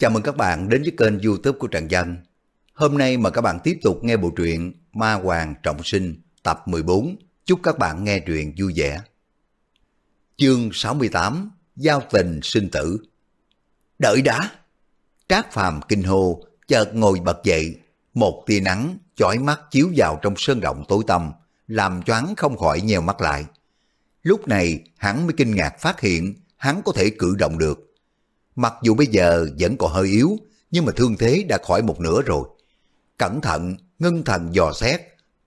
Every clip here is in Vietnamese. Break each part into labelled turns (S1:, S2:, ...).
S1: Chào mừng các bạn đến với kênh youtube của Trần Dân. Hôm nay mà các bạn tiếp tục nghe bộ truyện Ma Hoàng Trọng Sinh tập 14. Chúc các bạn nghe truyện vui vẻ. Chương 68 Giao tình sinh tử Đợi đã! Trác Phàm kinh hô, chợt ngồi bật dậy. Một tia nắng chói mắt chiếu vào trong sơn động tối tăm, làm cho hắn không khỏi nheo mắt lại. Lúc này hắn mới kinh ngạc phát hiện hắn có thể cử động được Mặc dù bây giờ vẫn còn hơi yếu, nhưng mà thương thế đã khỏi một nửa rồi. Cẩn thận, ngân thần dò xét,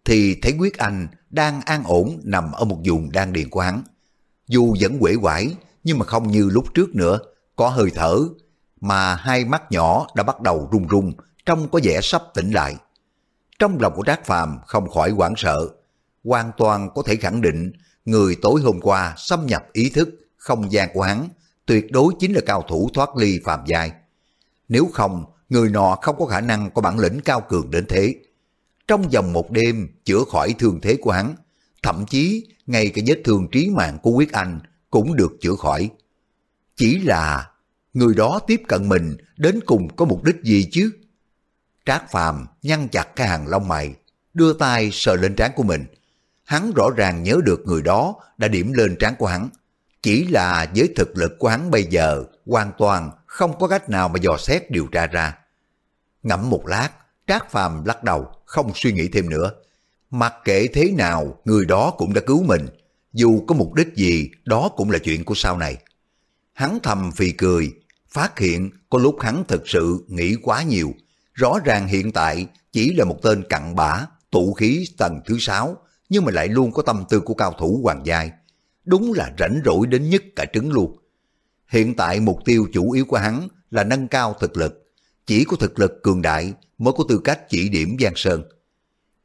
S1: thì thấy Quyết Anh đang an ổn nằm ở một vùng đang điền của hắn. Dù vẫn quể quải, nhưng mà không như lúc trước nữa, có hơi thở, mà hai mắt nhỏ đã bắt đầu run run, trông có vẻ sắp tỉnh lại. Trong lòng của Trác Phàm không khỏi hoảng sợ, hoàn toàn có thể khẳng định người tối hôm qua xâm nhập ý thức, không gian của hắn tuyệt đối chính là cao thủ thoát ly phàm giai. Nếu không, người nọ không có khả năng có bản lĩnh cao cường đến thế. Trong vòng một đêm chữa khỏi thương thế của hắn, thậm chí ngay cả vết thương trí mạng của Quyết Anh cũng được chữa khỏi. Chỉ là người đó tiếp cận mình đến cùng có mục đích gì chứ? Trác Phàm nhăn chặt cái hàng lông mày, đưa tay sờ lên trán của mình. Hắn rõ ràng nhớ được người đó đã điểm lên trán của hắn, chỉ là với thực lực của hắn bây giờ, hoàn toàn không có cách nào mà dò xét điều tra ra. Ngẫm một lát, Trác Phàm lắc đầu, không suy nghĩ thêm nữa. Mặc kệ thế nào, người đó cũng đã cứu mình. Dù có mục đích gì, đó cũng là chuyện của sau này. Hắn thầm phì cười, phát hiện có lúc hắn thực sự nghĩ quá nhiều. Rõ ràng hiện tại chỉ là một tên cặn bã, tụ khí tầng thứ sáu, nhưng mà lại luôn có tâm tư của cao thủ hoàng giai đúng là rảnh rỗi đến nhất cả trứng luôn. Hiện tại mục tiêu chủ yếu của hắn là nâng cao thực lực, chỉ có thực lực cường đại mới có tư cách chỉ điểm Giang Sơn.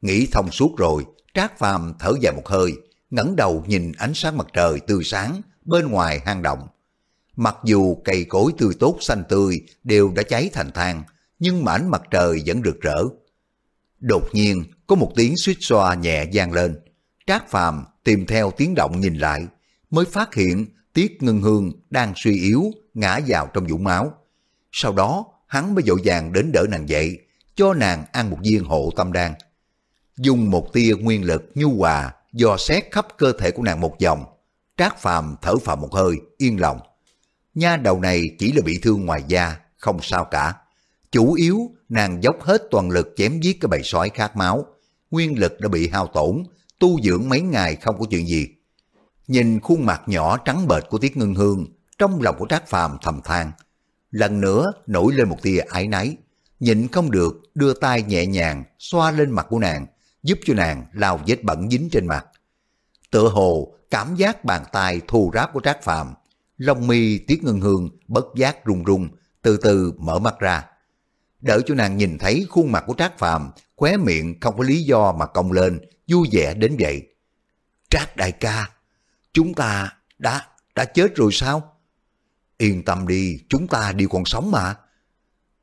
S1: Nghĩ thông suốt rồi, Trác Phàm thở dài một hơi, ngẩng đầu nhìn ánh sáng mặt trời tươi sáng bên ngoài hang động. Mặc dù cây cối tươi tốt xanh tươi đều đã cháy thành than, nhưng mà ánh mặt trời vẫn rực rỡ. Đột nhiên, có một tiếng suýt xoa nhẹ vang lên. Trác Phàm tìm theo tiếng động nhìn lại, mới phát hiện Tiết Ngân Hương đang suy yếu, ngã vào trong vũng máu. Sau đó, hắn mới dội vàng đến đỡ nàng dậy, cho nàng ăn một viên hộ tâm đan. Dùng một tia nguyên lực nhu hòa, dò xét khắp cơ thể của nàng một vòng. Trác Phàm thở phào một hơi, yên lòng. Nha đầu này chỉ là bị thương ngoài da, không sao cả. Chủ yếu, nàng dốc hết toàn lực chém giết cái bầy sói khát máu. Nguyên lực đã bị hao tổn, tu dưỡng mấy ngày không có chuyện gì. Nhìn khuôn mặt nhỏ trắng bệch của Tiết Ngân Hương, trong lòng của Trác Phàm thầm than. Lần nữa nổi lên một tia ái náy, nhịn không được đưa tay nhẹ nhàng xoa lên mặt của nàng, giúp cho nàng lau vết bẩn dính trên mặt. Tựa hồ cảm giác bàn tay thù ráp của Trác Phàm, lông mi Tiết Ngân Hương bất giác run run, từ từ mở mắt ra. Đợi cho nàng nhìn thấy khuôn mặt của Trác Phàm, khóe miệng không có lý do mà cong lên, vui vẻ đến vậy. Trác đại ca, chúng ta đã, đã chết rồi sao? Yên tâm đi, chúng ta đều còn sống mà.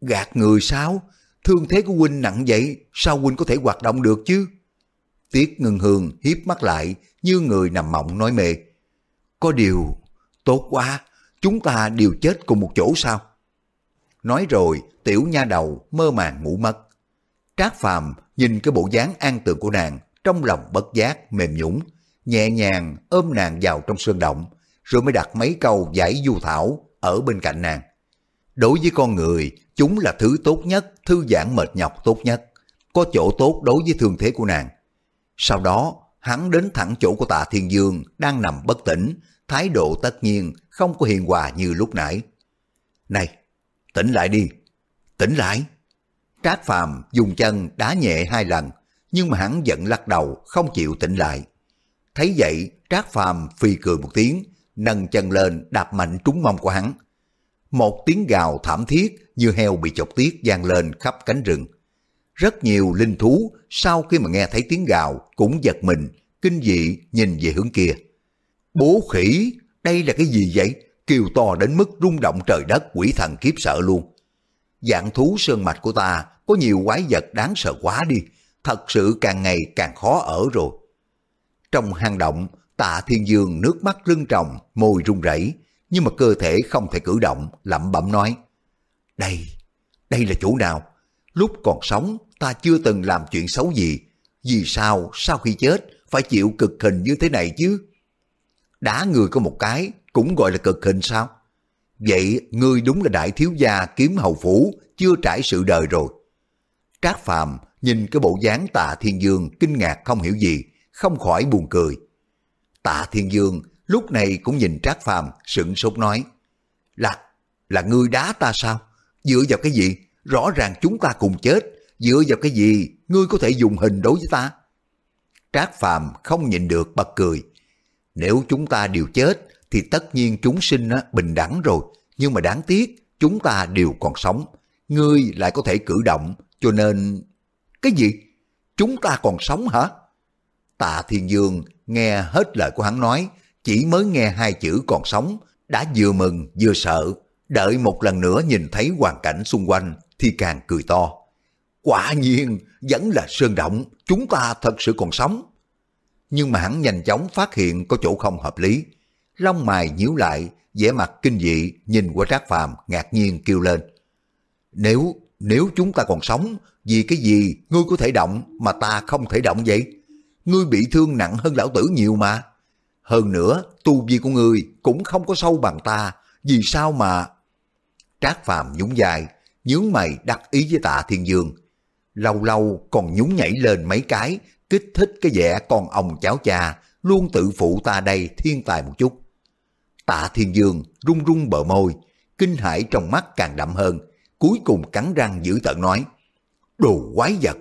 S1: Gạt người sao? Thương thế của huynh nặng vậy, sao huynh có thể hoạt động được chứ? Tiết ngân hương hiếp mắt lại như người nằm mộng nói mê. Có điều, tốt quá, chúng ta đều chết cùng một chỗ sao? Nói rồi, tiểu nha đầu mơ màng ngủ mất. Trác phàm nhìn cái bộ dáng an tường của nàng, trong lòng bất giác mềm nhũng, nhẹ nhàng ôm nàng vào trong sơn động, rồi mới đặt mấy câu giải du thảo ở bên cạnh nàng. Đối với con người, chúng là thứ tốt nhất, thư giãn mệt nhọc tốt nhất, có chỗ tốt đối với thương thế của nàng. Sau đó, hắn đến thẳng chỗ của tạ thiên dương đang nằm bất tỉnh, thái độ tất nhiên không có hiền hòa như lúc nãy. Này, tỉnh lại đi, tỉnh lại. Trác Phàm dùng chân đá nhẹ hai lần, nhưng mà hắn vẫn lắc đầu, không chịu tỉnh lại. Thấy vậy, Trác Phàm phi cười một tiếng, nâng chân lên đạp mạnh trúng mông của hắn. Một tiếng gào thảm thiết như heo bị chọc tiết vang lên khắp cánh rừng. Rất nhiều linh thú sau khi mà nghe thấy tiếng gào cũng giật mình, kinh dị nhìn về hướng kia. Bố khỉ, đây là cái gì vậy? Kiều to đến mức rung động trời đất quỷ thần kiếp sợ luôn. Dạng thú sơn mạch của ta có nhiều quái vật đáng sợ quá đi, thật sự càng ngày càng khó ở rồi. Trong hang động, tạ thiên dương nước mắt lưng tròng, môi run rẩy, nhưng mà cơ thể không thể cử động, lẩm bẩm nói. Đây, đây là chỗ nào? Lúc còn sống ta chưa từng làm chuyện xấu gì, vì sao sau khi chết phải chịu cực hình như thế này chứ? Đá người có một cái cũng gọi là cực hình sao? Vậy ngươi đúng là đại thiếu gia kiếm hầu phủ chưa trải sự đời rồi. Trác Phàm nhìn cái bộ dáng tạ thiên dương kinh ngạc không hiểu gì, không khỏi buồn cười. Tạ thiên dương lúc này cũng nhìn Trác Phàm sững sốt nói, là, là ngươi đá ta sao? Dựa vào cái gì? Rõ ràng chúng ta cùng chết, dựa vào cái gì ngươi có thể dùng hình đối với ta? Trác Phàm không nhìn được bật cười. Nếu chúng ta đều chết thì tất nhiên chúng sinh bình đẳng rồi, nhưng mà đáng tiếc chúng ta đều còn sống. Ngươi lại có thể cử động, cho nên... Cái gì? Chúng ta còn sống hả? Tạ Thiên Dương nghe hết lời của hắn nói, chỉ mới nghe hai chữ còn sống, đã vừa mừng vừa sợ, đợi một lần nữa nhìn thấy hoàn cảnh xung quanh thì càng cười to. Quả nhiên, vẫn là sơn động, chúng ta thật sự còn sống. Nhưng mà hắn nhanh chóng phát hiện có chỗ không hợp lý. Lông mày nhíu lại, vẻ mặt kinh dị nhìn qua Trác Phàm ngạc nhiên kêu lên. Nếu, nếu chúng ta còn sống, vì cái gì ngươi có thể động mà ta không thể động vậy? Ngươi bị thương nặng hơn lão tử nhiều mà. Hơn nữa, tu vi của ngươi cũng không có sâu bằng ta, vì sao mà... Trác Phàm nhún dài, nhướng mày đắc ý với tạ thiên dương. Lâu lâu còn nhún nhảy lên mấy cái, kích thích cái vẻ con ông cháu cha, luôn tự phụ ta đây thiên tài một chút. Tạ thiên dương run run bờ môi, kinh hãi trong mắt càng đậm hơn, cuối cùng cắn răng giữ tận nói, đồ quái vật.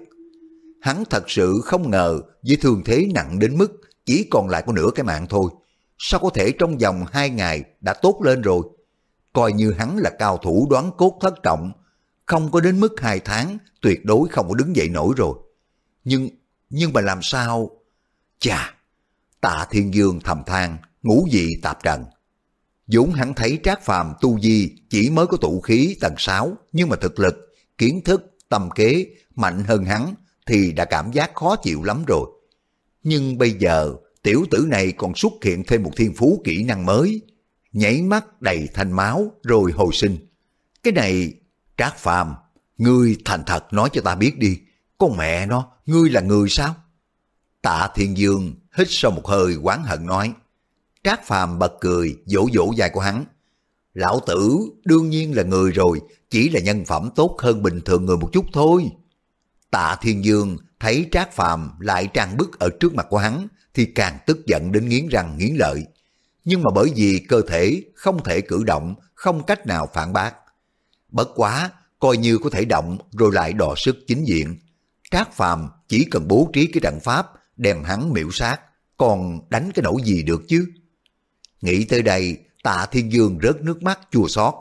S1: Hắn thật sự không ngờ với thương thế nặng đến mức chỉ còn lại có nửa cái mạng thôi. Sao có thể trong vòng hai ngày đã tốt lên rồi? Coi như hắn là cao thủ đoán cốt thất trọng, không có đến mức hai tháng tuyệt đối không có đứng dậy nổi rồi. Nhưng, nhưng mà làm sao? Chà, tạ thiên dương thầm than, ngủ dị tạp trần. Dũng hắn thấy Trác Phàm tu di chỉ mới có tụ khí tầng 6, nhưng mà thực lực, kiến thức, tâm kế mạnh hơn hắn thì đã cảm giác khó chịu lắm rồi. Nhưng bây giờ tiểu tử này còn xuất hiện thêm một thiên phú kỹ năng mới, nhảy mắt đầy thanh máu rồi hồi sinh. Cái này, Trác Phàm, ngươi thành thật nói cho ta biết đi, con mẹ nó, ngươi là người sao? Tạ Thiên Dương hít sâu một hơi quán hận nói. Trác Phàm bật cười, vỗ vỗ dài của hắn. Lão tử đương nhiên là người rồi, chỉ là nhân phẩm tốt hơn bình thường người một chút thôi. Tạ Thiên Dương thấy Trác Phàm lại trang bức ở trước mặt của hắn thì càng tức giận đến nghiến răng nghiến lợi. Nhưng mà bởi vì cơ thể không thể cử động, không cách nào phản bác. Bất quá, coi như có thể động rồi lại đò sức chính diện. Trác Phàm chỉ cần bố trí cái trận pháp đem hắn miễu sát, còn đánh cái nỗi gì được chứ? Nghĩ tới đây, tạ thiên dương rớt nước mắt chua xót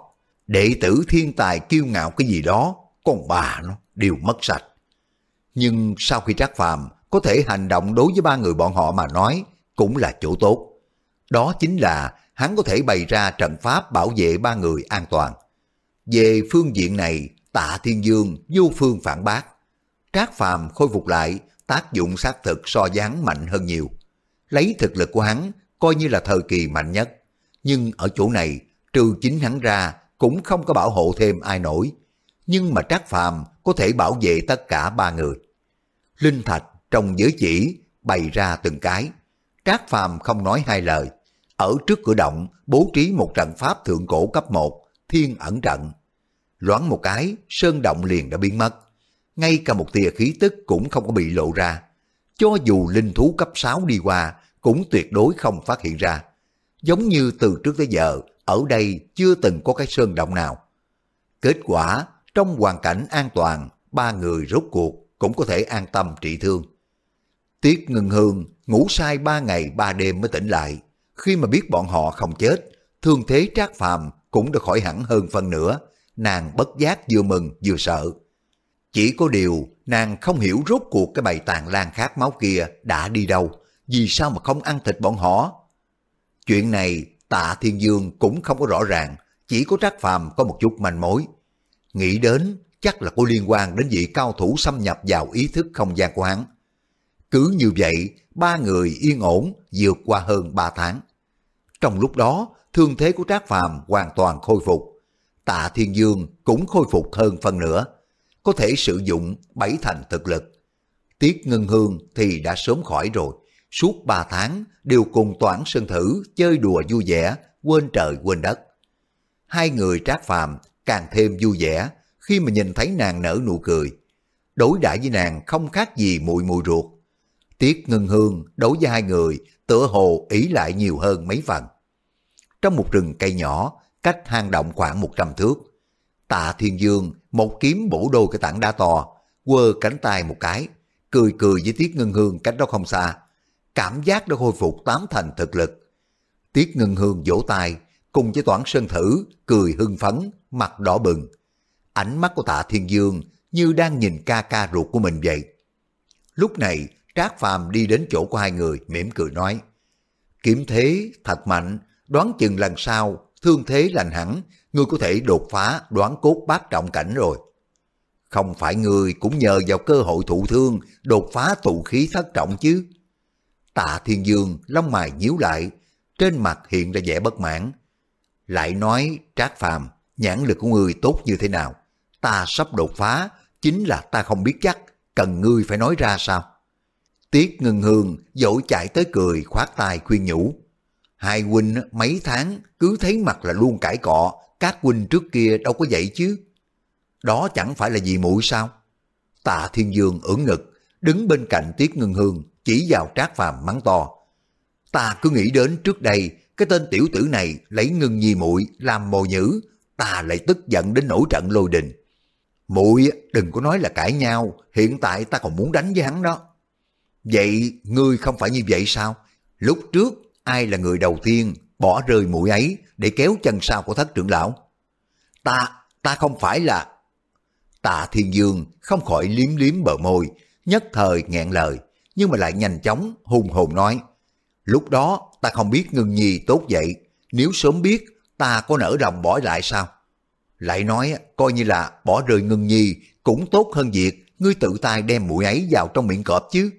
S1: Đệ tử thiên tài kiêu ngạo cái gì đó, con bà nó đều mất sạch. Nhưng sau khi Trác Phàm có thể hành động đối với ba người bọn họ mà nói, cũng là chỗ tốt. Đó chính là hắn có thể bày ra trận pháp bảo vệ ba người an toàn. Về phương diện này, tạ thiên dương vô phương phản bác. Trác Phàm khôi phục lại, tác dụng xác thực so dáng mạnh hơn nhiều. Lấy thực lực của hắn coi như là thời kỳ mạnh nhất. Nhưng ở chỗ này, trừ chính hắn ra, cũng không có bảo hộ thêm ai nổi. Nhưng mà Trác Phàm có thể bảo vệ tất cả ba người. Linh Thạch trong giới chỉ bày ra từng cái. Trác Phàm không nói hai lời. Ở trước cửa động bố trí một trận pháp thượng cổ cấp 1, thiên ẩn trận. Loáng một cái, sơn động liền đã biến mất. Ngay cả một tia khí tức cũng không có bị lộ ra. Cho dù linh thú cấp 6 đi qua, cũng tuyệt đối không phát hiện ra. Giống như từ trước tới giờ, ở đây chưa từng có cái sơn động nào. Kết quả, trong hoàn cảnh an toàn, ba người rốt cuộc cũng có thể an tâm trị thương. Tiết ngừng hương ngủ sai ba ngày ba đêm mới tỉnh lại. Khi mà biết bọn họ không chết, thương thế trác phàm cũng đã khỏi hẳn hơn phân nữa Nàng bất giác vừa mừng vừa sợ. Chỉ có điều nàng không hiểu rốt cuộc cái bầy tàn lan khát máu kia đã đi đâu, vì sao mà không ăn thịt bọn họ. Chuyện này tạ thiên dương cũng không có rõ ràng, chỉ có trác phàm có một chút manh mối. Nghĩ đến chắc là có liên quan đến vị cao thủ xâm nhập vào ý thức không gian của hắn. Cứ như vậy, ba người yên ổn vượt qua hơn ba tháng. Trong lúc đó, thương thế của Trác Phàm hoàn toàn khôi phục. Tạ Thiên Dương cũng khôi phục hơn phần nữa, có thể sử dụng bảy thành thực lực. Tiết Ngân Hương thì đã sớm khỏi rồi, suốt ba tháng đều cùng Toản Sơn Thử chơi đùa vui vẻ, quên trời quên đất. Hai người trác phàm càng thêm vui vẻ khi mà nhìn thấy nàng nở nụ cười. Đối đãi với nàng không khác gì mùi mùi ruột. Tiết Ngân Hương đối với hai người tựa hồ ý lại nhiều hơn mấy phần. Trong một rừng cây nhỏ, cách hang động khoảng 100 thước, tạ thiên dương một kiếm bổ đôi cái tảng đá to, quơ cánh tay một cái, cười cười với Tiết Ngân Hương cách đó không xa. Cảm giác đã khôi phục tám thành thực lực. Tiết Ngân Hương vỗ tay, cùng với Toản Sơn Thử, cười hưng phấn, mặt đỏ bừng. Ánh mắt của tạ thiên dương như đang nhìn ca ca ruột của mình vậy. Lúc này, Trác Phàm đi đến chỗ của hai người, mỉm cười nói. Kiếm thế thật mạnh, đoán chừng lần sau, thương thế lành hẳn, ngươi có thể đột phá đoán cốt bát trọng cảnh rồi. Không phải ngươi cũng nhờ vào cơ hội thụ thương, đột phá tụ khí thất trọng chứ. Tạ Thiên Dương lông mày nhíu lại, trên mặt hiện ra vẻ bất mãn. Lại nói Trác Phàm nhãn lực của ngươi tốt như thế nào? Ta sắp đột phá, chính là ta không biết chắc, cần ngươi phải nói ra sao? Tiết ngưng hương dội chạy tới cười khoát tay khuyên nhủ. Hai huynh mấy tháng cứ thấy mặt là luôn cãi cọ, các huynh trước kia đâu có vậy chứ. Đó chẳng phải là gì mũi sao? Tạ Thiên Dương ưỡn ngực, đứng bên cạnh Tiết Ngân Hương, chỉ vào Trác Phàm mắng to. Ta cứ nghĩ đến trước đây, cái tên tiểu tử này lấy ngưng nhi muội làm mồi nhữ, ta lại tức giận đến nổi trận lôi đình. Muội đừng có nói là cãi nhau, hiện tại ta còn muốn đánh với hắn đó. Vậy ngươi không phải như vậy sao? Lúc trước ai là người đầu tiên bỏ rơi mũi ấy để kéo chân sau của thất trưởng lão? Ta, ta không phải là... Tạ Thiên Dương không khỏi liếm liếm bờ môi, nhất thời nghẹn lời, nhưng mà lại nhanh chóng hùng hồn nói. Lúc đó ta không biết ngưng nhi tốt vậy, nếu sớm biết ta có nỡ lòng bỏ lại sao? Lại nói coi như là bỏ rơi ngân nhi cũng tốt hơn việc ngươi tự tay đem mũi ấy vào trong miệng cọp chứ.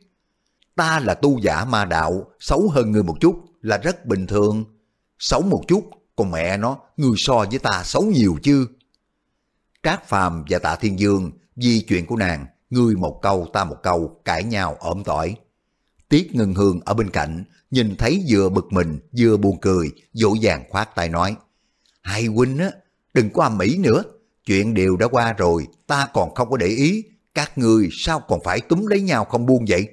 S1: Ta là tu giả ma đạo, xấu hơn ngươi một chút là rất bình thường. Xấu một chút, còn mẹ nó, ngươi so với ta xấu nhiều chứ. Trác Phàm và Tạ Thiên Dương vì chuyện của nàng, ngươi một câu ta một câu, cãi nhau ổm tỏi. Tiết Ngân Hương ở bên cạnh, nhìn thấy vừa bực mình vừa buồn cười, dỗ dàng khoát tay nói. Hai huynh á, đừng có mỹ nữa, chuyện đều đã qua rồi, ta còn không có để ý, các người sao còn phải túm lấy nhau không buông vậy?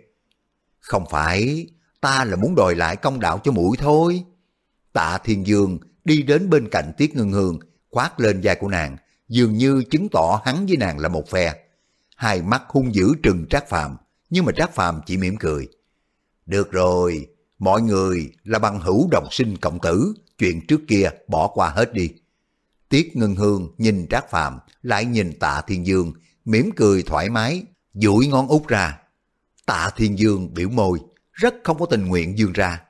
S1: Không phải, ta là muốn đòi lại công đạo cho mũi thôi. Tạ Thiên Dương đi đến bên cạnh Tiết Ngân Hương, khoát lên vai của nàng, dường như chứng tỏ hắn với nàng là một phe. Hai mắt hung dữ trừng Trác Phàm, nhưng mà Trác Phàm chỉ mỉm cười. Được rồi, mọi người là bằng hữu đồng sinh cộng tử, chuyện trước kia bỏ qua hết đi. Tiết Ngân Hương nhìn Trác phạm lại nhìn Tạ Thiên Dương, mỉm cười thoải mái, duỗi ngón út ra. Tạ Thiên Dương biểu môi, rất không có tình nguyện dương ra.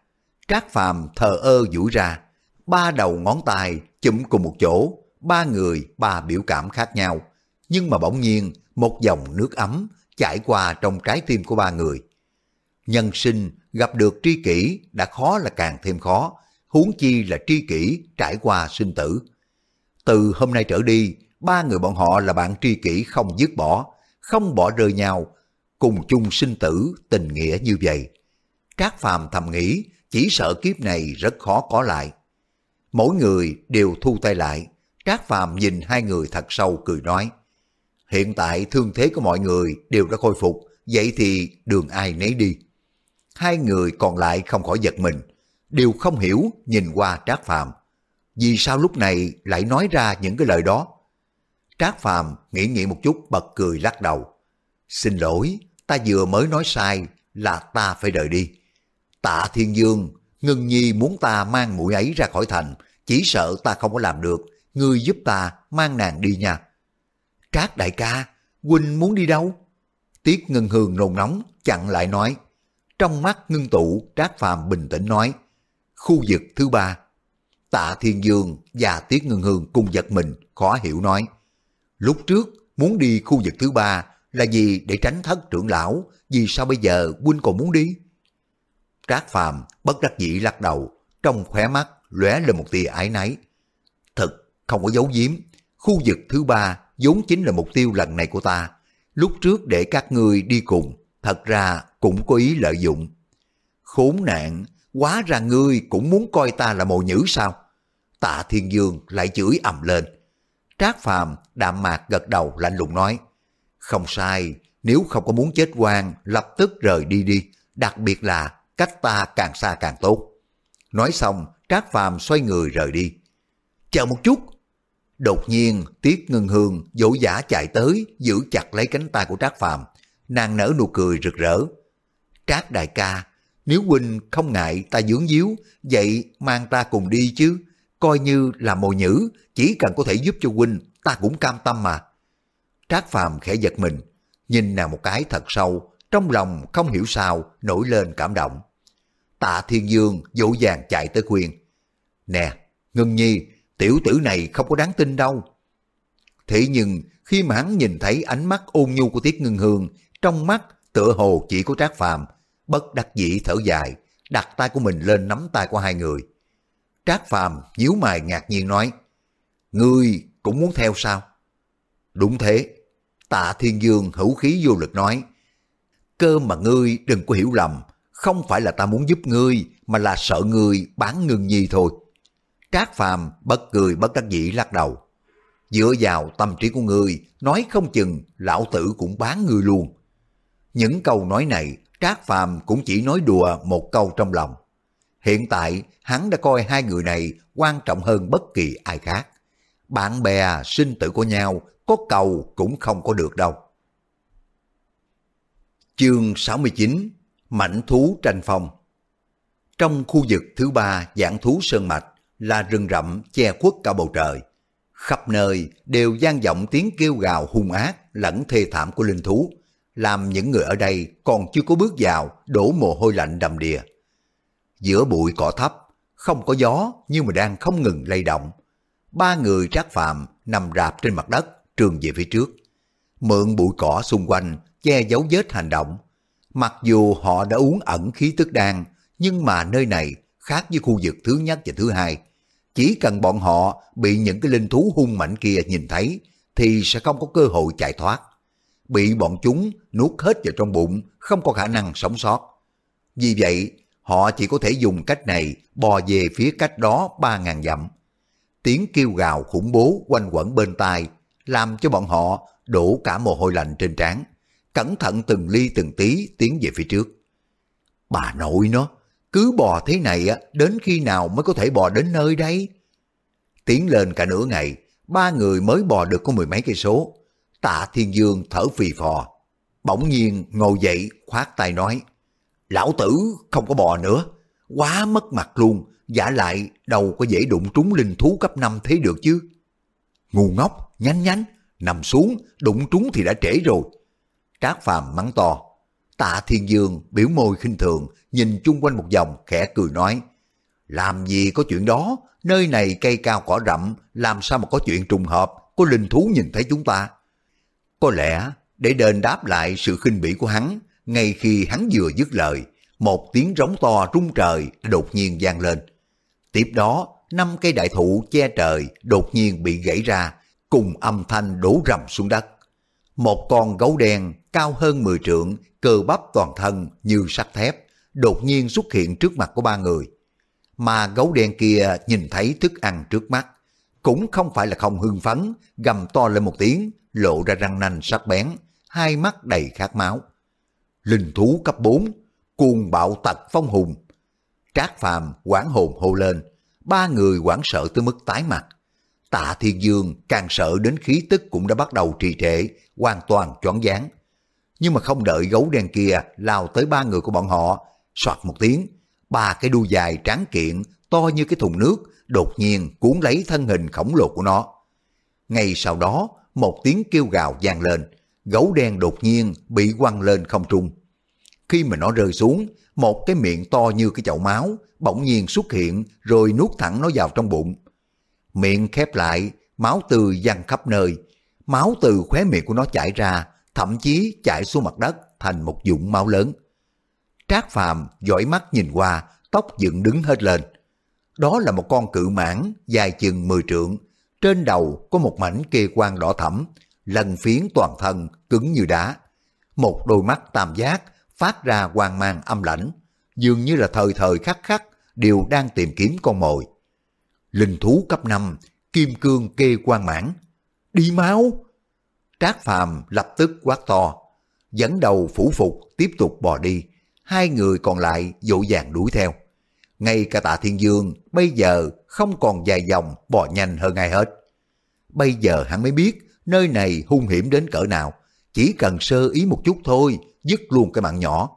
S1: Trác Phàm thờ ơ duỗi ra, ba đầu ngón tay chụm cùng một chỗ, ba người ba biểu cảm khác nhau. Nhưng mà bỗng nhiên một dòng nước ấm chảy qua trong trái tim của ba người. Nhân sinh gặp được tri kỷ đã khó là càng thêm khó, huống chi là tri kỷ trải qua sinh tử. Từ hôm nay trở đi, ba người bọn họ là bạn tri kỷ không dứt bỏ, không bỏ rơi nhau, cùng chung sinh tử, tình nghĩa như vậy. Trác Phàm thầm nghĩ, chỉ sợ kiếp này rất khó có lại. Mỗi người đều thu tay lại, Trác Phàm nhìn hai người thật sâu cười nói, hiện tại thương thế của mọi người đều đã khôi phục, vậy thì đường ai nấy đi. Hai người còn lại không khỏi giật mình, đều không hiểu nhìn qua Trác Phàm vì sao lúc này lại nói ra những cái lời đó? Trác Phàm nghĩ nghĩ một chút bật cười lắc đầu. Xin lỗi, ta vừa mới nói sai là ta phải đợi đi. Tạ Thiên Dương, Ngân Nhi muốn ta mang mũi ấy ra khỏi thành, chỉ sợ ta không có làm được, ngươi giúp ta mang nàng đi nha. Trác đại ca, huynh muốn đi đâu? Tiết Ngân Hương nôn nóng, chặn lại nói. Trong mắt ngưng tụ, Trác Phàm bình tĩnh nói. Khu vực thứ ba, Tạ Thiên Dương và Tiết Ngân Hương cùng giật mình, khó hiểu nói. Lúc trước muốn đi khu vực thứ ba là gì để tránh thất trưởng lão, vì sao bây giờ huynh còn muốn đi? Trác Phàm bất đắc dĩ lắc đầu, trong khóe mắt lóe lên một tia ái náy. Thật, không có giấu giếm, khu vực thứ ba vốn chính là mục tiêu lần này của ta. Lúc trước để các ngươi đi cùng, thật ra cũng có ý lợi dụng. Khốn nạn, quá ra ngươi cũng muốn coi ta là mồ nhữ sao? Tạ Thiên Dương lại chửi ầm lên. Trác Phàm đạm mạc gật đầu lạnh lùng nói, không sai, nếu không có muốn chết quan, lập tức rời đi đi, đặc biệt là cách ta càng xa càng tốt. Nói xong, Trác Phàm xoay người rời đi. Chờ một chút. Đột nhiên, Tiết Ngân Hương dỗ dã chạy tới, giữ chặt lấy cánh tay của Trác Phàm Nàng nở nụ cười rực rỡ. Trác đại ca, nếu huynh không ngại ta dướng díu, vậy mang ta cùng đi chứ. Coi như là mồi nhữ, chỉ cần có thể giúp cho huynh, ta cũng cam tâm mà. Trác Phàm khẽ giật mình, nhìn nàng một cái thật sâu, trong lòng không hiểu sao nổi lên cảm động. Tạ Thiên Dương dỗ dàng chạy tới khuyên. Nè, Ngân Nhi, tiểu tử này không có đáng tin đâu. Thế nhưng khi mà hắn nhìn thấy ánh mắt ôn nhu của Tiết Ngân Hương, trong mắt tựa hồ chỉ có Trác Phàm, bất đắc dĩ thở dài, đặt tay của mình lên nắm tay của hai người. Trác Phàm nhíu mày ngạc nhiên nói, Ngươi cũng muốn theo sao? Đúng thế. Tạ Thiên Dương hữu khí vô lực nói, Cơ mà ngươi đừng có hiểu lầm, không phải là ta muốn giúp ngươi, mà là sợ ngươi bán ngừng nhi thôi. Trác Phàm bất cười bất đắc dĩ lắc đầu. Dựa vào tâm trí của ngươi, nói không chừng lão tử cũng bán ngươi luôn. Những câu nói này, Trác Phàm cũng chỉ nói đùa một câu trong lòng. Hiện tại, hắn đã coi hai người này quan trọng hơn bất kỳ ai khác. Bạn bè sinh tử của nhau, có cầu cũng không có được đâu. Chương 69 Mảnh thú tranh phong Trong khu vực thứ ba dạng thú sơn mạch là rừng rậm che khuất cả bầu trời. Khắp nơi đều gian vọng tiếng kêu gào hung ác lẫn thê thảm của linh thú, làm những người ở đây còn chưa có bước vào đổ mồ hôi lạnh đầm đìa. Giữa bụi cỏ thấp, không có gió nhưng mà đang không ngừng lay động. Ba người trác phạm nằm rạp trên mặt đất, trường về phía trước. Mượn bụi cỏ xung quanh, che giấu vết hành động. Mặc dù họ đã uống ẩn khí tức đan, nhưng mà nơi này khác với khu vực thứ nhất và thứ hai. Chỉ cần bọn họ bị những cái linh thú hung mạnh kia nhìn thấy, thì sẽ không có cơ hội chạy thoát. Bị bọn chúng nuốt hết vào trong bụng, không có khả năng sống sót. Vì vậy, họ chỉ có thể dùng cách này bò về phía cách đó ba ngàn dặm. Tiếng kêu gào khủng bố quanh quẩn bên tai, làm cho bọn họ đổ cả mồ hôi lạnh trên trán, cẩn thận từng ly từng tí tiến về phía trước. Bà nội nó, cứ bò thế này á, đến khi nào mới có thể bò đến nơi đây? Tiến lên cả nửa ngày, ba người mới bò được có mười mấy cây số. Tạ Thiên Dương thở phì phò. Bỗng nhiên ngồi dậy khoát tay nói, Lão tử không có bò nữa, quá mất mặt luôn, giả lại đâu có dễ đụng trúng linh thú cấp 5 thế được chứ. Ngu ngốc, nhanh nhanh, nằm xuống, đụng trúng thì đã trễ rồi. Trác Phàm mắng to. Tạ Thiên Dương biểu môi khinh thường, nhìn chung quanh một vòng khẽ cười nói. Làm gì có chuyện đó, nơi này cây cao cỏ rậm, làm sao mà có chuyện trùng hợp, có linh thú nhìn thấy chúng ta. Có lẽ để đền đáp lại sự khinh bỉ của hắn, ngay khi hắn vừa dứt lời, một tiếng rống to rung trời đột nhiên vang lên. Tiếp đó, năm cây đại thụ che trời đột nhiên bị gãy ra, cùng âm thanh đổ rầm xuống đất. Một con gấu đen cao hơn 10 trượng, cơ bắp toàn thân như sắt thép, đột nhiên xuất hiện trước mặt của ba người. Mà gấu đen kia nhìn thấy thức ăn trước mắt, cũng không phải là không hưng phấn, gầm to lên một tiếng, lộ ra răng nanh sắc bén, hai mắt đầy khát máu. Linh thú cấp 4, cuồng bạo tật phong hùng. Trác phàm quảng hồn hô lên, ba người quảng sợ tới mức tái mặt. Tạ Thiên Dương càng sợ đến khí tức cũng đã bắt đầu trì trệ, hoàn toàn choáng váng. Nhưng mà không đợi gấu đen kia lao tới ba người của bọn họ, soạt một tiếng, ba cái đuôi dài tráng kiện to như cái thùng nước đột nhiên cuốn lấy thân hình khổng lồ của nó. Ngay sau đó, một tiếng kêu gào vang lên, gấu đen đột nhiên bị quăng lên không trung. Khi mà nó rơi xuống, một cái miệng to như cái chậu máu bỗng nhiên xuất hiện rồi nuốt thẳng nó vào trong bụng. Miệng khép lại, máu từ văng khắp nơi. Máu từ khóe miệng của nó chảy ra, thậm chí chảy xuống mặt đất thành một dũng máu lớn. Trác Phàm dõi mắt nhìn qua, tóc dựng đứng hết lên. Đó là một con cự mãng dài chừng 10 trượng, Trên đầu có một mảnh kê quan đỏ thẫm, lần phiến toàn thân cứng như đá. Một đôi mắt tam giác phát ra quang mang âm lãnh, dường như là thời thời khắc khắc đều đang tìm kiếm con mồi. Linh thú cấp 5, kim cương kê quan mãn. Đi máu! Trác Phàm lập tức quát to, dẫn đầu phủ phục tiếp tục bò đi, hai người còn lại dỗ dàng đuổi theo. Ngay cả tạ thiên dương bây giờ không còn dài dòng bò nhanh hơn ai hết. Bây giờ hắn mới biết nơi này hung hiểm đến cỡ nào, chỉ cần sơ ý một chút thôi, dứt luôn cái mạng nhỏ.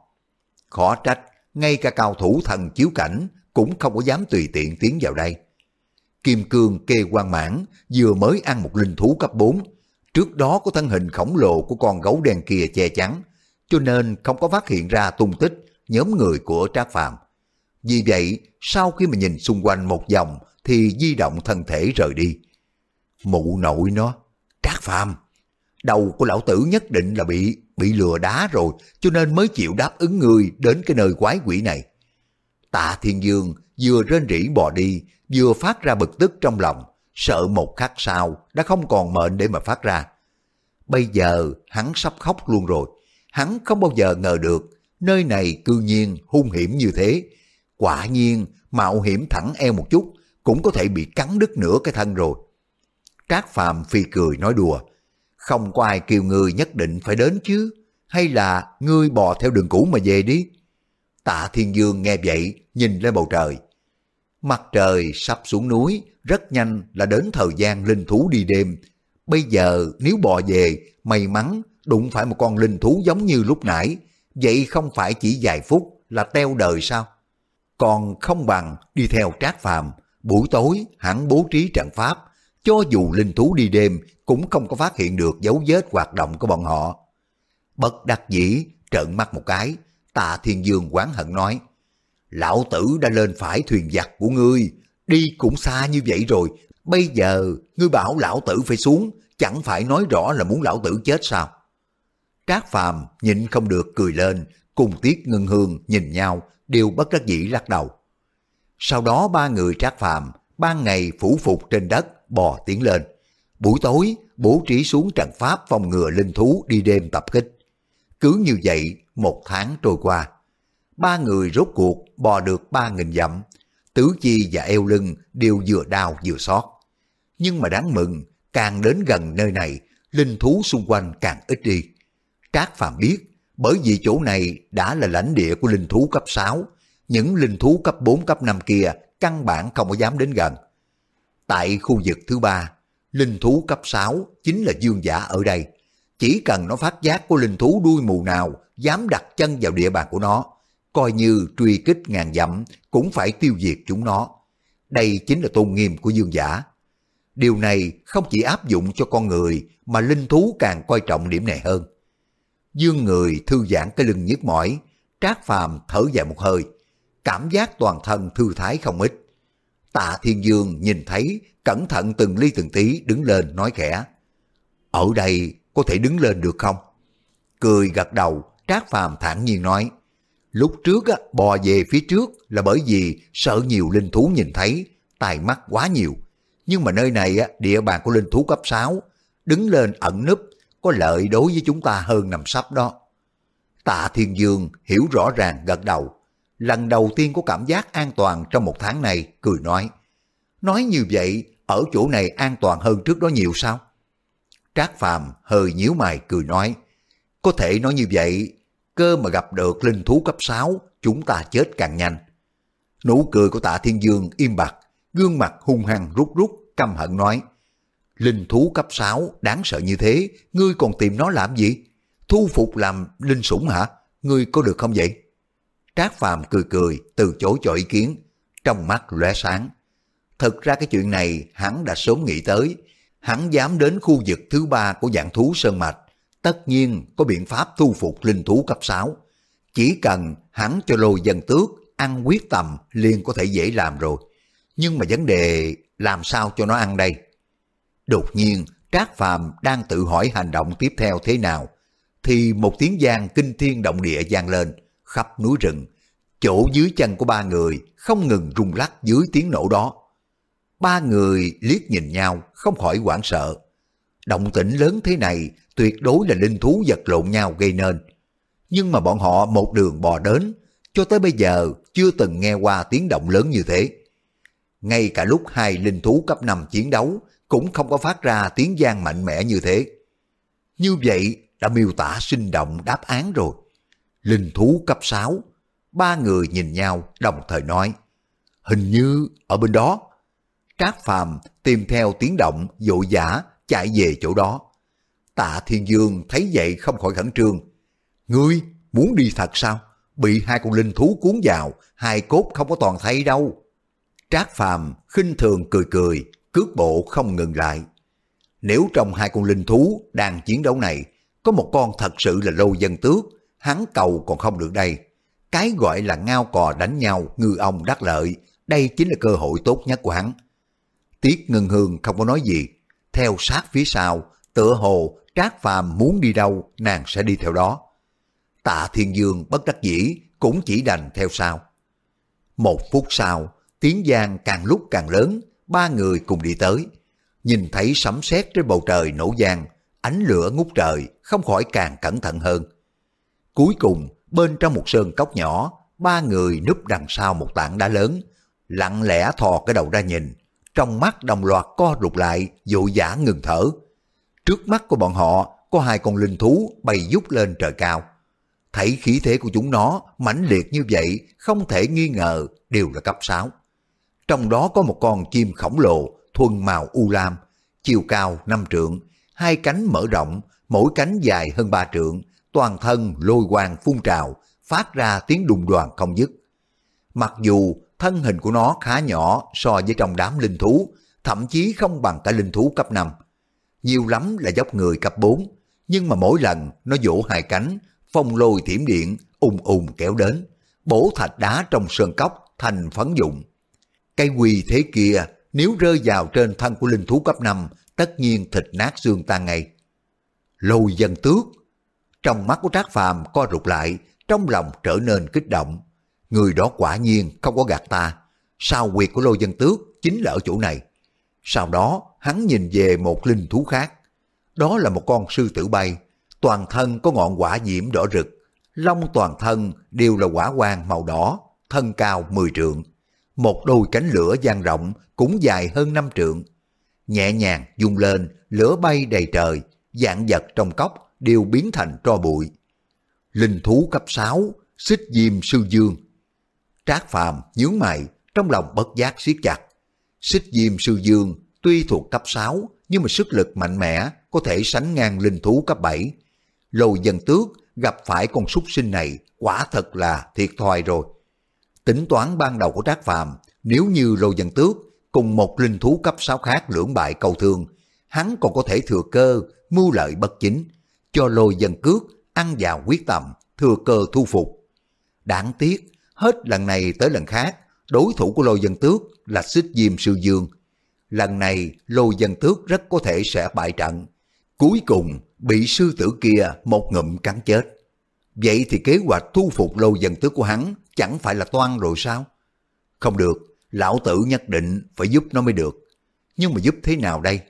S1: Khó trách, ngay cả cao thủ thần chiếu cảnh cũng không có dám tùy tiện tiến vào đây. Kim cương kê quan mãn vừa mới ăn một linh thú cấp 4, trước đó có thân hình khổng lồ của con gấu đen kia che chắn, cho nên không có phát hiện ra tung tích nhóm người của Trác Phàm. Vì vậy, sau khi mà nhìn xung quanh một vòng thì di động thân thể rời đi. Mụ nội nó, Trác Phàm, đầu của lão tử nhất định là bị bị lừa đá rồi, cho nên mới chịu đáp ứng người đến cái nơi quái quỷ này. Tạ Thiên Dương vừa rên rỉ bò đi, vừa phát ra bực tức trong lòng, sợ một khắc sau đã không còn mệnh để mà phát ra. Bây giờ hắn sắp khóc luôn rồi, hắn không bao giờ ngờ được nơi này cư nhiên hung hiểm như thế. Quả nhiên mạo hiểm thẳng eo một chút cũng có thể bị cắn đứt nửa cái thân rồi. Trác Phàm phi cười nói đùa, không có ai kêu người nhất định phải đến chứ, hay là ngươi bò theo đường cũ mà về đi. Tạ Thiên Dương nghe vậy, nhìn lên bầu trời. Mặt trời sắp xuống núi, rất nhanh là đến thời gian linh thú đi đêm. Bây giờ nếu bò về, may mắn đụng phải một con linh thú giống như lúc nãy, vậy không phải chỉ vài phút là teo đời sao? Còn không bằng đi theo trác phàm, buổi tối hẳn bố trí trận pháp, cho dù linh thú đi đêm cũng không có phát hiện được dấu vết hoạt động của bọn họ. Bất đắc dĩ, trợn mắt một cái, tạ thiên dương quán hận nói, Lão tử đã lên phải thuyền giặc của ngươi, đi cũng xa như vậy rồi, bây giờ ngươi bảo lão tử phải xuống, chẳng phải nói rõ là muốn lão tử chết sao? Trác Phàm nhịn không được cười lên, cùng Tiết Ngân Hương nhìn nhau, đều bất đắc dĩ lắc đầu. Sau đó ba người Trác Phàm ban ngày phủ phục trên đất bò tiến lên. Buổi tối bố trí xuống trận pháp phòng ngừa linh thú đi đêm tập kích. Cứ như vậy một tháng trôi qua. Ba người rốt cuộc bò được ba nghìn dặm. Tứ chi và eo lưng đều vừa đau vừa xót. Nhưng mà đáng mừng, càng đến gần nơi này, linh thú xung quanh càng ít đi. Trác Phàm biết, bởi vì chỗ này đã là lãnh địa của linh thú cấp 6, những linh thú cấp 4 cấp 5 kia căn bản không có dám đến gần. Tại khu vực thứ ba, linh thú cấp 6 chính là dương giả ở đây. Chỉ cần nó phát giác của linh thú đuôi mù nào dám đặt chân vào địa bàn của nó, coi như truy kích ngàn dặm cũng phải tiêu diệt chúng nó. Đây chính là tôn nghiêm của dương giả. Điều này không chỉ áp dụng cho con người mà linh thú càng coi trọng điểm này hơn. Dương người thư giãn cái lưng nhức mỏi, trác phàm thở dài một hơi, cảm giác toàn thân thư thái không ít. Tạ Thiên Dương nhìn thấy, cẩn thận từng ly từng tí đứng lên nói khẽ. Ở đây có thể đứng lên được không? Cười gật đầu, Trác Phàm thản nhiên nói. Lúc trước á, bò về phía trước là bởi vì sợ nhiều linh thú nhìn thấy, tài mắt quá nhiều. Nhưng mà nơi này á, địa bàn của linh thú cấp 6, đứng lên ẩn núp có lợi đối với chúng ta hơn nằm sắp đó. Tạ Thiên Dương hiểu rõ ràng gật đầu, lần đầu tiên có cảm giác an toàn trong một tháng này, cười nói. Nói như vậy, ở chỗ này an toàn hơn trước đó nhiều sao? Trác Phàm hơi nhíu mày cười nói, có thể nói như vậy, cơ mà gặp được linh thú cấp 6, chúng ta chết càng nhanh. Nụ cười của tạ Thiên Dương im bặt, gương mặt hung hăng rút rút, căm hận nói, Linh thú cấp 6 đáng sợ như thế, ngươi còn tìm nó làm gì? Thu phục làm linh sủng hả? Ngươi có được không vậy? Trác Phàm cười cười, từ chối cho ý kiến, trong mắt lóe sáng. Thực ra cái chuyện này hắn đã sớm nghĩ tới, hắn dám đến khu vực thứ ba của dạng thú Sơn Mạch, tất nhiên có biện pháp thu phục linh thú cấp 6. Chỉ cần hắn cho lôi dân tước, ăn quyết tầm liền có thể dễ làm rồi. Nhưng mà vấn đề làm sao cho nó ăn đây? Đột nhiên, Trác Phàm đang tự hỏi hành động tiếp theo thế nào, thì một tiếng giang kinh thiên động địa vang lên, khắp núi rừng. Chỗ dưới chân của ba người không ngừng rung lắc dưới tiếng nổ đó. Ba người liếc nhìn nhau, không khỏi hoảng sợ. Động tĩnh lớn thế này tuyệt đối là linh thú vật lộn nhau gây nên. Nhưng mà bọn họ một đường bò đến, cho tới bây giờ chưa từng nghe qua tiếng động lớn như thế. Ngay cả lúc hai linh thú cấp 5 chiến đấu cũng không có phát ra tiếng gian mạnh mẽ như thế. Như vậy đã miêu tả sinh động đáp án rồi. Linh thú cấp 6, ba người nhìn nhau đồng thời nói, hình như ở bên đó. Trác Phàm tìm theo tiếng động vội giả chạy về chỗ đó. Tạ Thiên Dương thấy vậy không khỏi khẩn trương. Ngươi muốn đi thật sao? Bị hai con linh thú cuốn vào, hai cốt không có toàn thấy đâu. Trác Phàm khinh thường cười cười, cước bộ không ngừng lại. Nếu trong hai con linh thú đang chiến đấu này, có một con thật sự là lâu dân tước, hắn cầu còn không được đây. Cái gọi là ngao cò đánh nhau, ngư ông đắc lợi, đây chính là cơ hội tốt nhất của hắn. Tiết Ngân Hương không có nói gì, theo sát phía sau, tựa hồ Trác Phàm muốn đi đâu, nàng sẽ đi theo đó. Tạ Thiên Dương bất đắc dĩ, cũng chỉ đành theo sau. Một phút sau, tiếng giang càng lúc càng lớn, ba người cùng đi tới. Nhìn thấy sấm sét trên bầu trời nổ giang, ánh lửa ngút trời, không khỏi càng cẩn thận hơn. Cuối cùng, bên trong một sơn cốc nhỏ, ba người núp đằng sau một tảng đá lớn, lặng lẽ thò cái đầu ra nhìn, trong mắt đồng loạt co rụt lại, dội dã ngừng thở. Trước mắt của bọn họ có hai con linh thú bay vút lên trời cao. Thấy khí thế của chúng nó mãnh liệt như vậy, không thể nghi ngờ đều là cấp 6. Trong đó có một con chim khổng lồ, thuần màu u lam, chiều cao 5 trượng, hai cánh mở rộng, mỗi cánh dài hơn 3 trượng, toàn thân lôi quang phun trào, phát ra tiếng đùng đoàn không dứt. Mặc dù thân hình của nó khá nhỏ so với trong đám linh thú, thậm chí không bằng cả linh thú cấp 5. Nhiều lắm là dốc người cấp 4, nhưng mà mỗi lần nó vỗ hai cánh, phong lôi thiểm điện, ùng ùng kéo đến, bổ thạch đá trong sơn cốc thành phấn dụng. Cây quỳ thế kia nếu rơi vào trên thân của linh thú cấp 5, tất nhiên thịt nát xương tan ngay. Lôi dân tước, trong mắt của Trác Phàm co rụt lại, trong lòng trở nên kích động. Người đó quả nhiên không có gạt ta. Sao quyệt của lôi dân tước chính là ở chỗ này. Sau đó hắn nhìn về một linh thú khác. Đó là một con sư tử bay, toàn thân có ngọn quả diễm đỏ rực. Lông toàn thân đều là quả quang màu đỏ, thân cao 10 trượng. Một đôi cánh lửa dang rộng cũng dài hơn năm trượng. Nhẹ nhàng dung lên, lửa bay đầy trời, dạng vật trong cốc đều biến thành tro bụi. Linh thú cấp 6, xích diêm sư dương. Trác phàm nhướng mày, trong lòng bất giác siết chặt. Xích diêm sư dương tuy thuộc cấp 6, nhưng mà sức lực mạnh mẽ, có thể sánh ngang linh thú cấp 7. Lôi dân tước gặp phải con súc sinh này quả thật là thiệt thòi rồi. Tính toán ban đầu của Trác Phàm nếu như lôi dân tước cùng một linh thú cấp 6 khác lưỡng bại cầu thương, hắn còn có thể thừa cơ mưu lợi bất chính, cho lôi dân cước ăn vào quyết tâm, thừa cơ thu phục. Đáng tiếc, hết lần này tới lần khác, đối thủ của lôi dân tước là xích diêm sư dương. Lần này lôi dân tước rất có thể sẽ bại trận. Cuối cùng bị sư tử kia một ngụm cắn chết. Vậy thì kế hoạch thu phục lôi dân tước của hắn chẳng phải là toan rồi sao? Không được, lão tử nhất định phải giúp nó mới được. Nhưng mà giúp thế nào đây?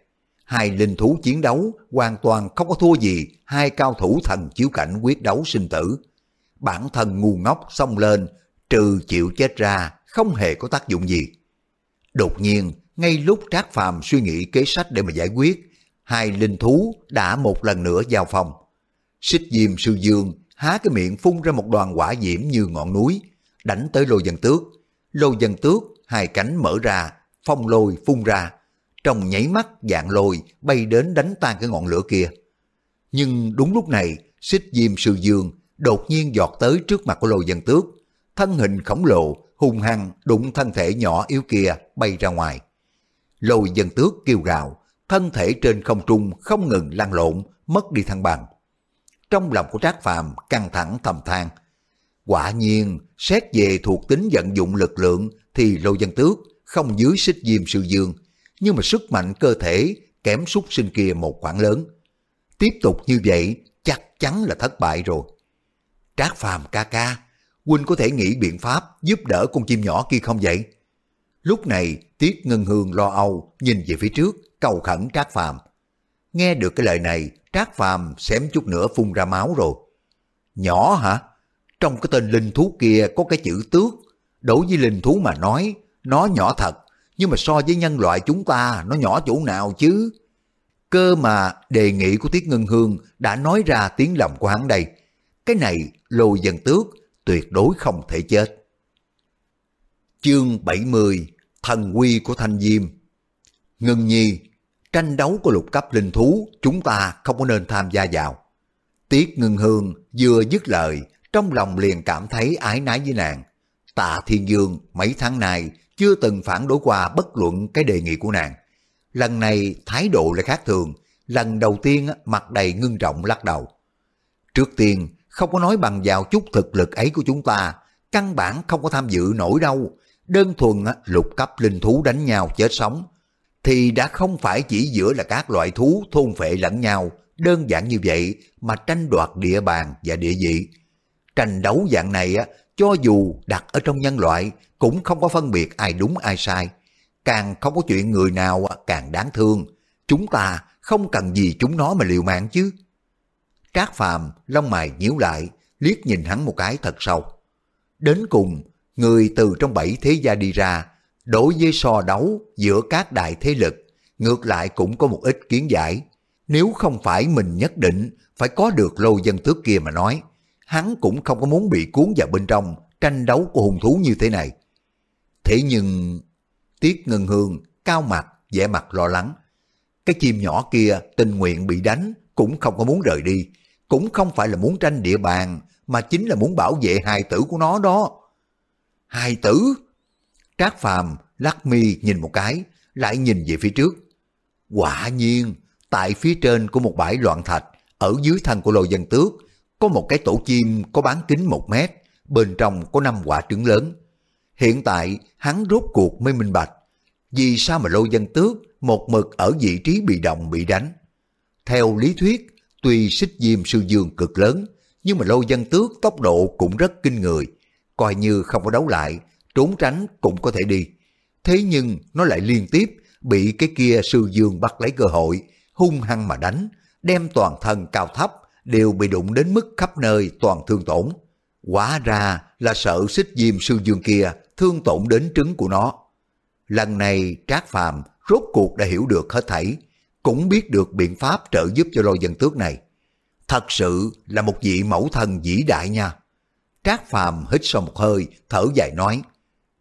S1: Hai linh thú chiến đấu hoàn toàn không có thua gì hai cao thủ thần chiếu cảnh quyết đấu sinh tử. Bản thân ngu ngốc xông lên, trừ chịu chết ra, không hề có tác dụng gì. Đột nhiên, ngay lúc Trác Phàm suy nghĩ kế sách để mà giải quyết, hai linh thú đã một lần nữa giao phòng. Xích diêm sư dương há cái miệng phun ra một đoàn quả diễm như ngọn núi, đánh tới lô dân tước. Lô dân tước, hai cánh mở ra, phong lôi phun ra, trong nhảy mắt dạng lôi bay đến đánh tan cái ngọn lửa kia. Nhưng đúng lúc này, xích diêm sư dương đột nhiên giọt tới trước mặt của lôi dân tước, thân hình khổng lồ, hung hăng đụng thân thể nhỏ yếu kia bay ra ngoài. Lôi dân tước kêu gào, thân thể trên không trung không ngừng lăn lộn, mất đi thăng bằng. Trong lòng của Trác Phàm căng thẳng thầm than, Quả nhiên, xét về thuộc tính vận dụng lực lượng thì Lô Dân Tước không dưới xích diêm sư dương, nhưng mà sức mạnh cơ thể kém súc sinh kia một khoảng lớn. Tiếp tục như vậy chắc chắn là thất bại rồi. Trác phàm ca ca, Huynh có thể nghĩ biện pháp giúp đỡ con chim nhỏ kia không vậy? Lúc này Tiết Ngân Hương lo âu nhìn về phía trước cầu khẩn Trác Phàm. Nghe được cái lời này Trác Phàm xém chút nữa phun ra máu rồi. Nhỏ hả? Trong cái tên linh thú kia có cái chữ tước. Đối với linh thú mà nói, nó nhỏ thật. Nhưng mà so với nhân loại chúng ta, nó nhỏ chỗ nào chứ? Cơ mà đề nghị của Tiết Ngân Hương đã nói ra tiếng lòng của hắn đây. Cái này lôi dân tước tuyệt đối không thể chết. Chương 70 Thần quy của Thanh Diêm Ngân Nhi Tranh đấu của lục cấp linh thú chúng ta không có nên tham gia vào. Tiết Ngân Hương vừa dứt lời trong lòng liền cảm thấy ái nái với nàng. Tạ Thiên Dương mấy tháng nay chưa từng phản đối qua bất luận cái đề nghị của nàng. Lần này thái độ lại khác thường, lần đầu tiên mặt đầy ngưng trọng lắc đầu. Trước tiên, không có nói bằng vào chút thực lực ấy của chúng ta, căn bản không có tham dự nổi đâu. Đơn thuần lục cấp linh thú đánh nhau chết sống, thì đã không phải chỉ giữa là các loại thú thôn phệ lẫn nhau, đơn giản như vậy mà tranh đoạt địa bàn và địa vị. Tranh đấu dạng này á, cho dù đặt ở trong nhân loại cũng không có phân biệt ai đúng ai sai. Càng không có chuyện người nào càng đáng thương. Chúng ta không cần gì chúng nó mà liều mạng chứ. Trác Phàm lông mày nhíu lại, liếc nhìn hắn một cái thật sâu. Đến cùng, người từ trong bảy thế gia đi ra, đối với so đấu giữa các đại thế lực, ngược lại cũng có một ít kiến giải. Nếu không phải mình nhất định phải có được lô dân tước kia mà nói, hắn cũng không có muốn bị cuốn vào bên trong tranh đấu của hùng thú như thế này. Thế nhưng, Tiết Ngân Hương cao mặt, vẻ mặt lo lắng. Cái chim nhỏ kia tình nguyện bị đánh cũng không có muốn rời đi, cũng không phải là muốn tranh địa bàn, mà chính là muốn bảo vệ hài tử của nó đó. Hài tử? Trác Phàm lắc mi nhìn một cái, lại nhìn về phía trước. Quả nhiên, tại phía trên của một bãi loạn thạch, ở dưới thân của lô dân tước, có một cái tổ chim có bán kính một mét, bên trong có năm quả trứng lớn. Hiện tại, hắn rốt cuộc mới minh bạch, vì sao mà lô dân tước một mực ở vị trí bị động bị đánh. Theo lý thuyết, tuy xích diêm sư dương cực lớn, nhưng mà lô dân tước tốc độ cũng rất kinh người, coi như không có đấu lại, trốn tránh cũng có thể đi. Thế nhưng nó lại liên tiếp bị cái kia sư dương bắt lấy cơ hội, hung hăng mà đánh, đem toàn thân cao thấp đều bị đụng đến mức khắp nơi toàn thương tổn. Quả ra là sợ xích diêm sư dương kia thương tổn đến trứng của nó. Lần này Trác Phàm rốt cuộc đã hiểu được hết thảy, cũng biết được biện pháp trợ giúp cho lôi dân tước này. Thật sự là một vị mẫu thần vĩ đại nha. Trác Phàm hít sâu một hơi, thở dài nói,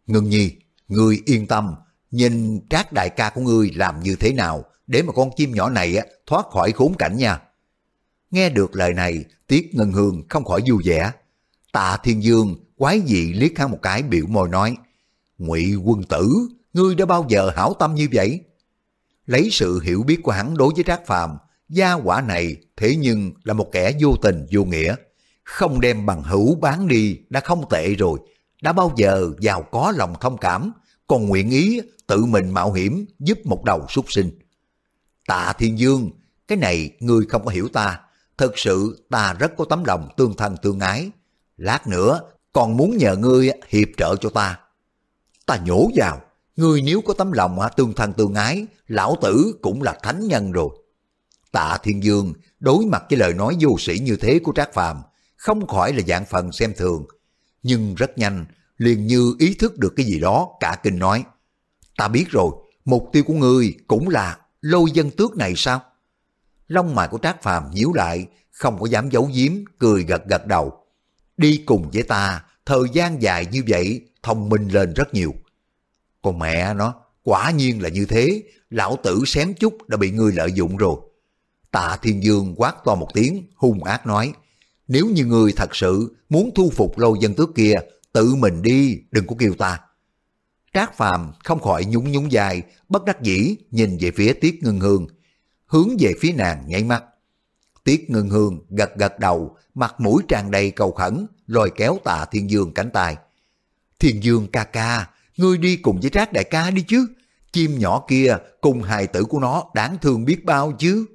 S1: Ngưng nhi, ngươi yên tâm, nhìn Trác đại ca của ngươi làm như thế nào để mà con chim nhỏ này thoát khỏi khốn cảnh nha. Nghe được lời này, Tiết Ngân Hương không khỏi vui vẻ. Tạ Thiên Dương quái dị liếc hắn một cái biểu môi nói, Ngụy quân tử, ngươi đã bao giờ hảo tâm như vậy? Lấy sự hiểu biết của hắn đối với Trác Phàm, gia quả này thế nhưng là một kẻ vô tình vô nghĩa. Không đem bằng hữu bán đi đã không tệ rồi, đã bao giờ giàu có lòng thông cảm, còn nguyện ý tự mình mạo hiểm giúp một đầu súc sinh. Tạ Thiên Dương, cái này ngươi không có hiểu ta, thực sự ta rất có tấm lòng tương thân tương ái. Lát nữa còn muốn nhờ ngươi hiệp trợ cho ta. Ta nhổ vào, ngươi nếu có tấm lòng tương thân tương ái, lão tử cũng là thánh nhân rồi. Tạ Thiên Dương đối mặt với lời nói vô sĩ như thế của Trác Phàm không khỏi là dạng phần xem thường, nhưng rất nhanh liền như ý thức được cái gì đó cả kinh nói. Ta biết rồi, mục tiêu của ngươi cũng là lôi dân tước này sao? Lông mày của Trác Phàm nhíu lại, không có dám giấu giếm, cười gật gật đầu. Đi cùng với ta, thời gian dài như vậy, thông minh lên rất nhiều. Còn mẹ nó, quả nhiên là như thế, lão tử xém chút đã bị ngươi lợi dụng rồi. Tạ Thiên Dương quát to một tiếng, hung ác nói, nếu như ngươi thật sự muốn thu phục lâu dân tước kia, tự mình đi, đừng có kêu ta. Trác Phàm không khỏi nhún nhún dài, bất đắc dĩ nhìn về phía Tiết Ngân Hương, hướng về phía nàng nháy mắt. Tiết ngưng Hương gật gật đầu, mặt mũi tràn đầy cầu khẩn, lôi kéo tạ Thiên Dương cánh tay. Thiên Dương ca ca, ngươi đi cùng với Trác đại ca đi chứ. Chim nhỏ kia cùng hài tử của nó đáng thương biết bao chứ.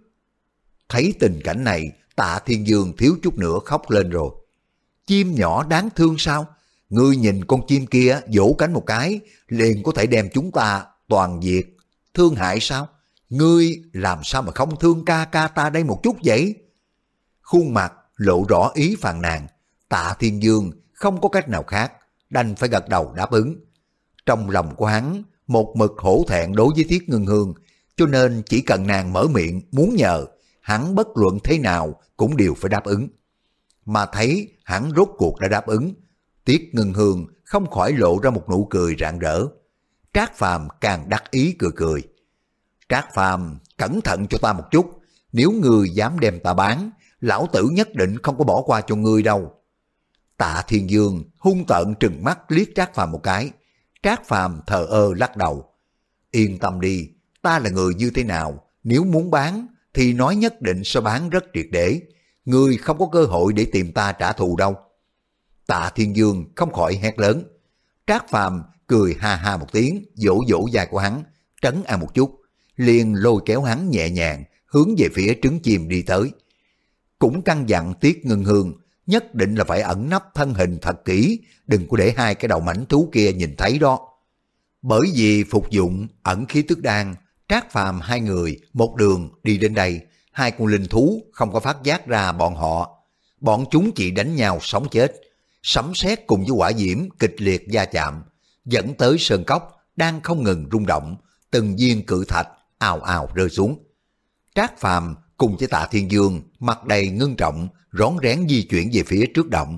S1: Thấy tình cảnh này, tạ Thiên Dương thiếu chút nữa khóc lên rồi. Chim nhỏ đáng thương sao? Ngươi nhìn con chim kia vỗ cánh một cái, liền có thể đem chúng ta toàn diệt. Thương hại sao? Ngươi làm sao mà không thương ca ca ta đây một chút vậy? Khuôn mặt lộ rõ ý phàn nàn. Tạ Thiên Dương không có cách nào khác, đành phải gật đầu đáp ứng. Trong lòng của hắn, một mực hổ thẹn đối với Thiết Ngân Hương, cho nên chỉ cần nàng mở miệng muốn nhờ, hắn bất luận thế nào cũng đều phải đáp ứng. Mà thấy hắn rốt cuộc đã đáp ứng, Tiết Ngân Hương không khỏi lộ ra một nụ cười rạng rỡ. Trác Phàm càng đắc ý cười cười. Trác Phàm cẩn thận cho ta một chút, nếu ngươi dám đem ta bán, lão tử nhất định không có bỏ qua cho ngươi đâu. Tạ Thiên Dương hung tợn trừng mắt liếc Trác Phàm một cái. Trác Phàm thờ ơ lắc đầu. Yên tâm đi, ta là người như thế nào, nếu muốn bán thì nói nhất định sẽ bán rất triệt để. Ngươi không có cơ hội để tìm ta trả thù đâu. Tạ Thiên Dương không khỏi hét lớn. Trác Phàm cười ha ha một tiếng, vỗ vỗ dài của hắn, trấn an một chút, liền lôi kéo hắn nhẹ nhàng, hướng về phía trứng chim đi tới. Cũng căn dặn Tiết Ngân Hương, nhất định là phải ẩn nấp thân hình thật kỹ, đừng có để hai cái đầu mảnh thú kia nhìn thấy đó. Bởi vì phục dụng ẩn khí tức đan, Trác Phàm hai người một đường đi đến đây, hai con linh thú không có phát giác ra bọn họ. Bọn chúng chỉ đánh nhau sống chết, sấm sét cùng với quả diễm kịch liệt va chạm, dẫn tới sơn cốc đang không ngừng rung động, từng viên cự thạch ào ào rơi xuống. Trác Phàm cùng với Tạ Thiên Dương mặt đầy ngưng trọng, rón rén di chuyển về phía trước động.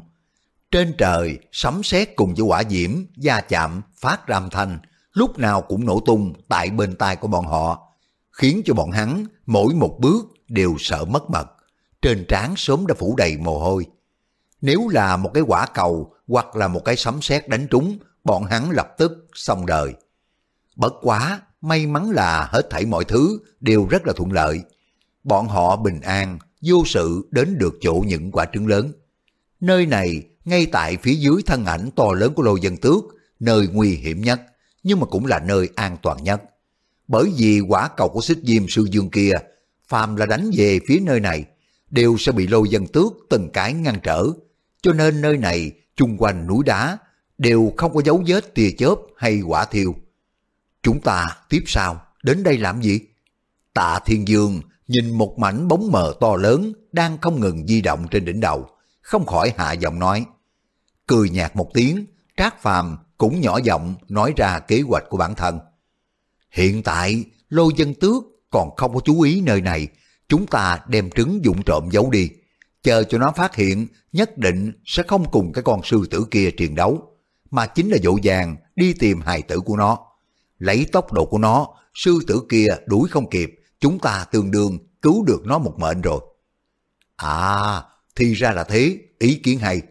S1: Trên trời, sấm sét cùng với quả diễm, da chạm, phát ra âm thanh, lúc nào cũng nổ tung tại bên tai của bọn họ, khiến cho bọn hắn mỗi một bước đều sợ mất mật. Trên trán sớm đã phủ đầy mồ hôi. Nếu là một cái quả cầu hoặc là một cái sấm sét đánh trúng, bọn hắn lập tức xong đời. Bất quá, may mắn là hết thảy mọi thứ đều rất là thuận lợi. Bọn họ bình an, vô sự đến được chỗ những quả trứng lớn. Nơi này, ngay tại phía dưới thân ảnh to lớn của lô dân tước, nơi nguy hiểm nhất, nhưng mà cũng là nơi an toàn nhất. Bởi vì quả cầu của xích diêm sư dương kia, phàm là đánh về phía nơi này, đều sẽ bị lô dân tước từng cái ngăn trở, cho nên nơi này chung quanh núi đá đều không có dấu vết tia chớp hay quả thiêu. Chúng ta tiếp sau Đến đây làm gì? Tạ Thiên Dương nhìn một mảnh bóng mờ to lớn đang không ngừng di động trên đỉnh đầu, không khỏi hạ giọng nói. Cười nhạt một tiếng, Trác Phàm cũng nhỏ giọng nói ra kế hoạch của bản thân. Hiện tại, lô dân tước còn không có chú ý nơi này, chúng ta đem trứng dụng trộm giấu đi chờ cho nó phát hiện nhất định sẽ không cùng cái con sư tử kia triền đấu, mà chính là dỗ dàng đi tìm hài tử của nó. Lấy tốc độ của nó, sư tử kia đuổi không kịp, chúng ta tương đương cứu được nó một mệnh rồi. À, thì ra là thế, ý kiến hay.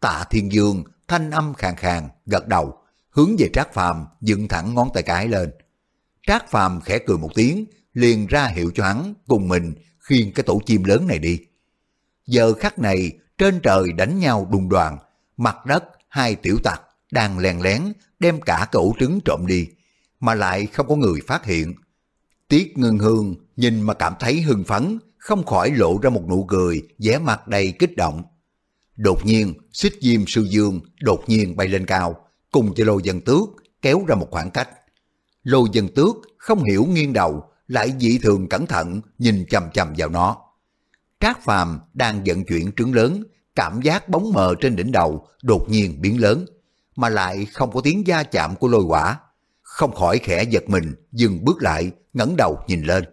S1: Tạ Thiên Dương thanh âm khàn khàn, gật đầu, hướng về Trác Phàm dựng thẳng ngón tay cái lên. Trác Phàm khẽ cười một tiếng, liền ra hiệu cho hắn cùng mình khiêng cái tổ chim lớn này đi. Giờ khắc này, trên trời đánh nhau đùng đoàn, mặt đất hai tiểu tặc đang lèn lén đem cả cái ổ trứng trộm đi, mà lại không có người phát hiện. Tiết Ngân Hương nhìn mà cảm thấy hưng phấn, không khỏi lộ ra một nụ cười, vẻ mặt đầy kích động. Đột nhiên, xích diêm sư dương đột nhiên bay lên cao, cùng với lô dân tước kéo ra một khoảng cách. Lô dân tước không hiểu nghiêng đầu, lại dị thường cẩn thận nhìn chầm chầm vào nó. Trác Phàm đang vận chuyển trứng lớn, cảm giác bóng mờ trên đỉnh đầu đột nhiên biến lớn, mà lại không có tiếng va chạm của lôi quả. Không khỏi khẽ giật mình, dừng bước lại, ngẩng đầu nhìn lên.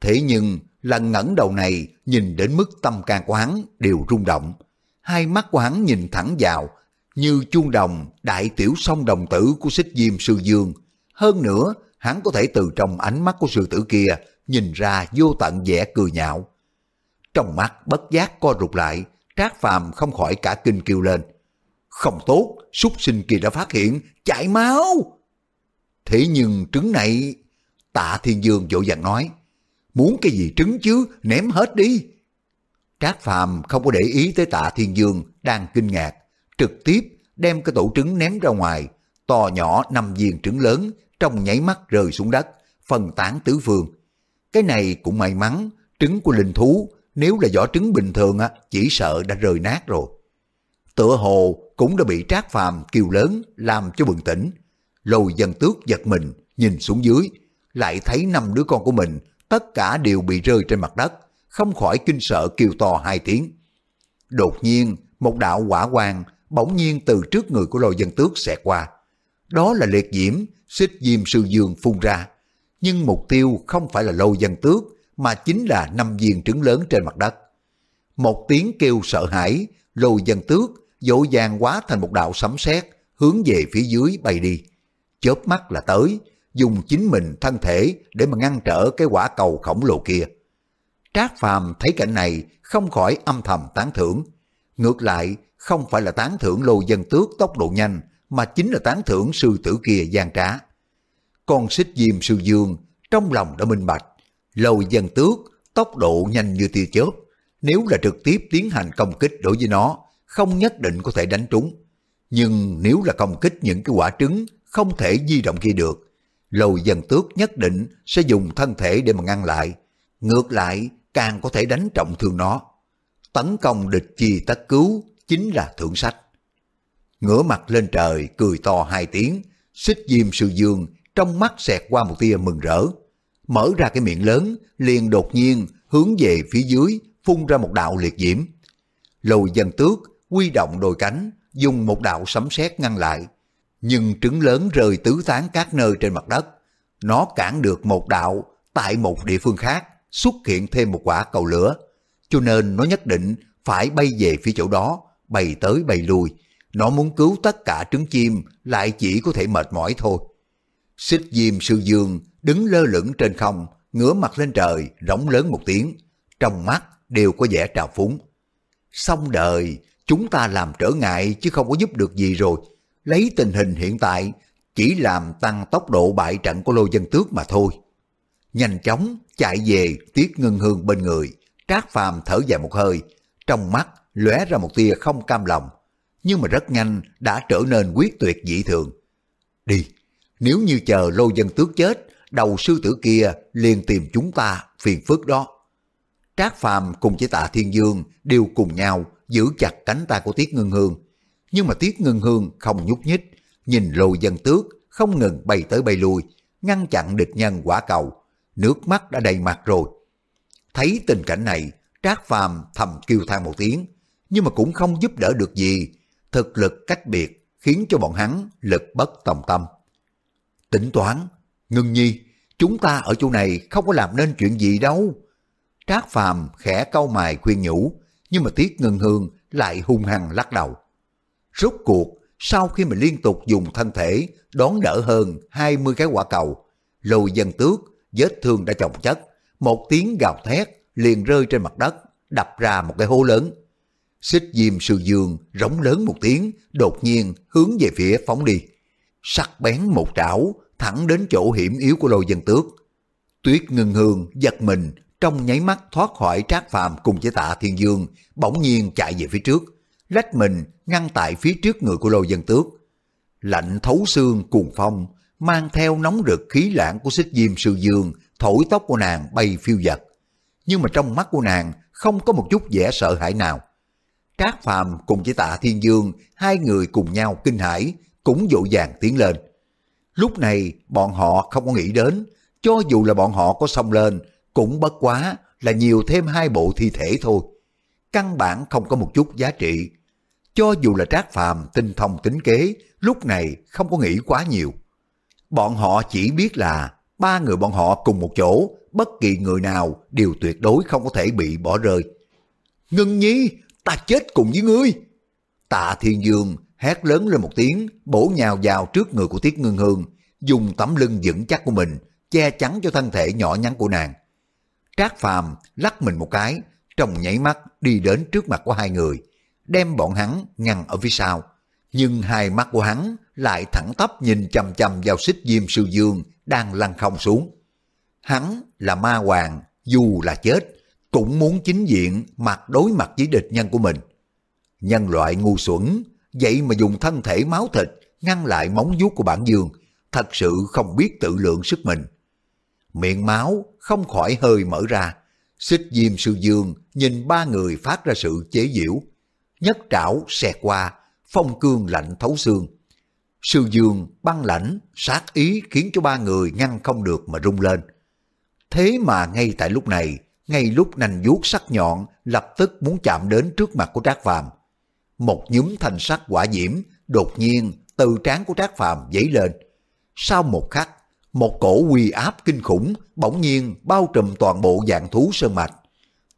S1: Thế nhưng, lần ngẩng đầu này nhìn đến mức tâm can của hắn đều rung động. Hai mắt của hắn nhìn thẳng vào, như chuông đồng đại tiểu song đồng tử của xích diêm sư dương. Hơn nữa, hắn có thể từ trong ánh mắt của sư tử kia nhìn ra vô tận vẻ cười nhạo. Trong mắt bất giác co rụt lại, Trác Phàm không khỏi cả kinh kêu lên. Không tốt, súc sinh kia đã phát hiện, chảy máu. Thế nhưng trứng này... Tạ Thiên Dương vội vàng nói, muốn cái gì trứng chứ, ném hết đi. Trác Phàm không có để ý tới Tạ Thiên Dương đang kinh ngạc, trực tiếp đem cái tổ trứng ném ra ngoài, to nhỏ năm viên trứng lớn trong nháy mắt rơi xuống đất, phân tán tứ phương. Cái này cũng may mắn, trứng của linh thú nếu là vỏ trứng bình thường á, chỉ sợ đã rơi nát rồi. Tựa hồ cũng đã bị Trác Phàm kêu lớn làm cho bừng tỉnh. Lôi dân tước giật mình, nhìn xuống dưới, lại thấy năm đứa con của mình tất cả đều bị rơi trên mặt đất, không khỏi kinh sợ kêu to hai tiếng. Đột nhiên, một đạo quả quang bỗng nhiên từ trước người của lôi dân tước xẹt qua. Đó là liệt diễm, xích diêm sư dương phun ra. Nhưng mục tiêu không phải là lôi dân tước, mà chính là năm viên trứng lớn trên mặt đất. Một tiếng kêu sợ hãi, lôi dân tước dỗ dàng quá thành một đạo sấm sét hướng về phía dưới bay đi. Chớp mắt là tới, dùng chính mình thân thể để mà ngăn trở cái quả cầu khổng lồ kia. Trác Phàm thấy cảnh này không khỏi âm thầm tán thưởng. Ngược lại, không phải là tán thưởng lô dân tước tốc độ nhanh, mà chính là tán thưởng sư tử kia gian trá. Con xích diêm sư dương trong lòng đã minh bạch, lô dân tước tốc độ nhanh như tia chớp, nếu là trực tiếp tiến hành công kích đối với nó, không nhất định có thể đánh trúng. Nhưng nếu là công kích những cái quả trứng không thể di động kia được, lầu dần tước nhất định sẽ dùng thân thể để mà ngăn lại. Ngược lại, càng có thể đánh trọng thương nó. Tấn công địch chi tất cứu chính là thưởng sách. Ngửa mặt lên trời, cười to hai tiếng, xích diêm sư dương trong mắt xẹt qua một tia mừng rỡ. Mở ra cái miệng lớn, liền đột nhiên hướng về phía dưới, phun ra một đạo liệt diễm. Lầu dân tước, quy động đôi cánh, dùng một đạo sấm sét ngăn lại. Nhưng trứng lớn rơi tứ tán các nơi trên mặt đất. Nó cản được một đạo tại một địa phương khác, xuất hiện thêm một quả cầu lửa. Cho nên nó nhất định phải bay về phía chỗ đó, bay tới bay lui. Nó muốn cứu tất cả trứng chim, lại chỉ có thể mệt mỏi thôi. Xích diêm sư dương đứng lơ lửng trên không, ngửa mặt lên trời, rống lớn một tiếng. Trong mắt đều có vẻ trào phúng. Xong đời, chúng ta làm trở ngại chứ không có giúp được gì rồi. Lấy tình hình hiện tại, chỉ làm tăng tốc độ bại trận của lô dân tước mà thôi. Nhanh chóng chạy về Tiết Ngân Hương bên người, Trác Phàm thở dài một hơi, trong mắt lóe ra một tia không cam lòng, nhưng mà rất nhanh đã trở nên quyết tuyệt dị thường. Đi, nếu như chờ lô dân tước chết, đầu sư tử kia liền tìm chúng ta phiền phức đó. Trác Phàm cùng với Tạ Thiên Dương đều cùng nhau giữ chặt cánh tay của Tiết Ngân Hương. Nhưng mà Tiết Ngân Hương không nhúc nhích, nhìn lô dân tước không ngừng bay tới bay lui, ngăn chặn địch nhân quả cầu. Nước mắt đã đầy mặt rồi. Thấy tình cảnh này, Trác Phàm thầm kêu than một tiếng, nhưng mà cũng không giúp đỡ được gì. Thực lực cách biệt khiến cho bọn hắn lực bất tòng tâm. Tính toán, ngưng nhi, chúng ta ở chỗ này không có làm nên chuyện gì đâu. Trác Phàm khẽ câu mài khuyên nhủ, nhưng mà Tiết Ngân Hương lại hung hăng lắc đầu. Rốt cuộc, sau khi mình liên tục dùng thân thể đón đỡ hơn 20 cái quả cầu, lôi dân tước, vết thương đã chồng chất, một tiếng gào thét liền rơi trên mặt đất, đập ra một cái hố lớn. Xích diêm sư dương rống lớn một tiếng, đột nhiên hướng về phía phóng đi. Sắc bén một trảo, thẳng đến chỗ hiểm yếu của lôi dân tước. Tuyết ngưng hương giật mình, trong nháy mắt thoát khỏi trác phàm cùng với tạ thiên dương, bỗng nhiên chạy về phía trước, lách mình ngăn tại phía trước người của Lô dân tước. Lạnh thấu xương cuồng phong, mang theo nóng rực khí lãng của xích diêm sư dương, thổi tóc của nàng bay phiêu dật. Nhưng mà trong mắt của nàng không có một chút vẻ sợ hãi nào. Trác Phàm cùng với Tạ Thiên Dương, hai người cùng nhau kinh hãi, cũng dội dàng tiến lên. Lúc này bọn họ không có nghĩ đến, cho dù là bọn họ có xông lên, cũng bất quá là nhiều thêm hai bộ thi thể thôi. Căn bản không có một chút giá trị. Cho dù là Trác Phàm tinh thông tính kế, lúc này không có nghĩ quá nhiều. Bọn họ chỉ biết là ba người bọn họ cùng một chỗ, bất kỳ người nào đều tuyệt đối không có thể bị bỏ rơi. Ngân nhi, ta chết cùng với ngươi. Tạ Thiên Dương hét lớn lên một tiếng, bổ nhào vào trước người của Tiết Ngân Hương, dùng tấm lưng vững chắc của mình, che chắn cho thân thể nhỏ nhắn của nàng. Trác Phàm lắc mình một cái, trong nhảy mắt đi đến trước mặt của hai người, đem bọn hắn ngăn ở phía sau. Nhưng hai mắt của hắn lại thẳng tắp nhìn chầm chầm vào xích diêm sư dương đang lăn không xuống. Hắn là ma hoàng, dù là chết, cũng muốn chính diện mặt đối mặt với địch nhân của mình. Nhân loại ngu xuẩn, vậy mà dùng thân thể máu thịt ngăn lại móng vuốt của bản dương, thật sự không biết tự lượng sức mình. Miệng máu không khỏi hơi mở ra, xích diêm sư dương nhìn ba người phát ra sự chế giễu. Nhất trảo xẹt qua, phong cương lạnh thấu xương. Sư dương băng lãnh, sát ý khiến cho ba người ngăn không được mà rung lên. Thế mà ngay tại lúc này, ngay lúc nành vuốt sắc nhọn lập tức muốn chạm đến trước mặt của Trác Phàm. Một nhúm thành sắc quả diễm đột nhiên từ trán của Trác Phàm dấy lên. Sau một khắc, một cổ uy áp kinh khủng bỗng nhiên bao trùm toàn bộ dạng thú sơn mạch.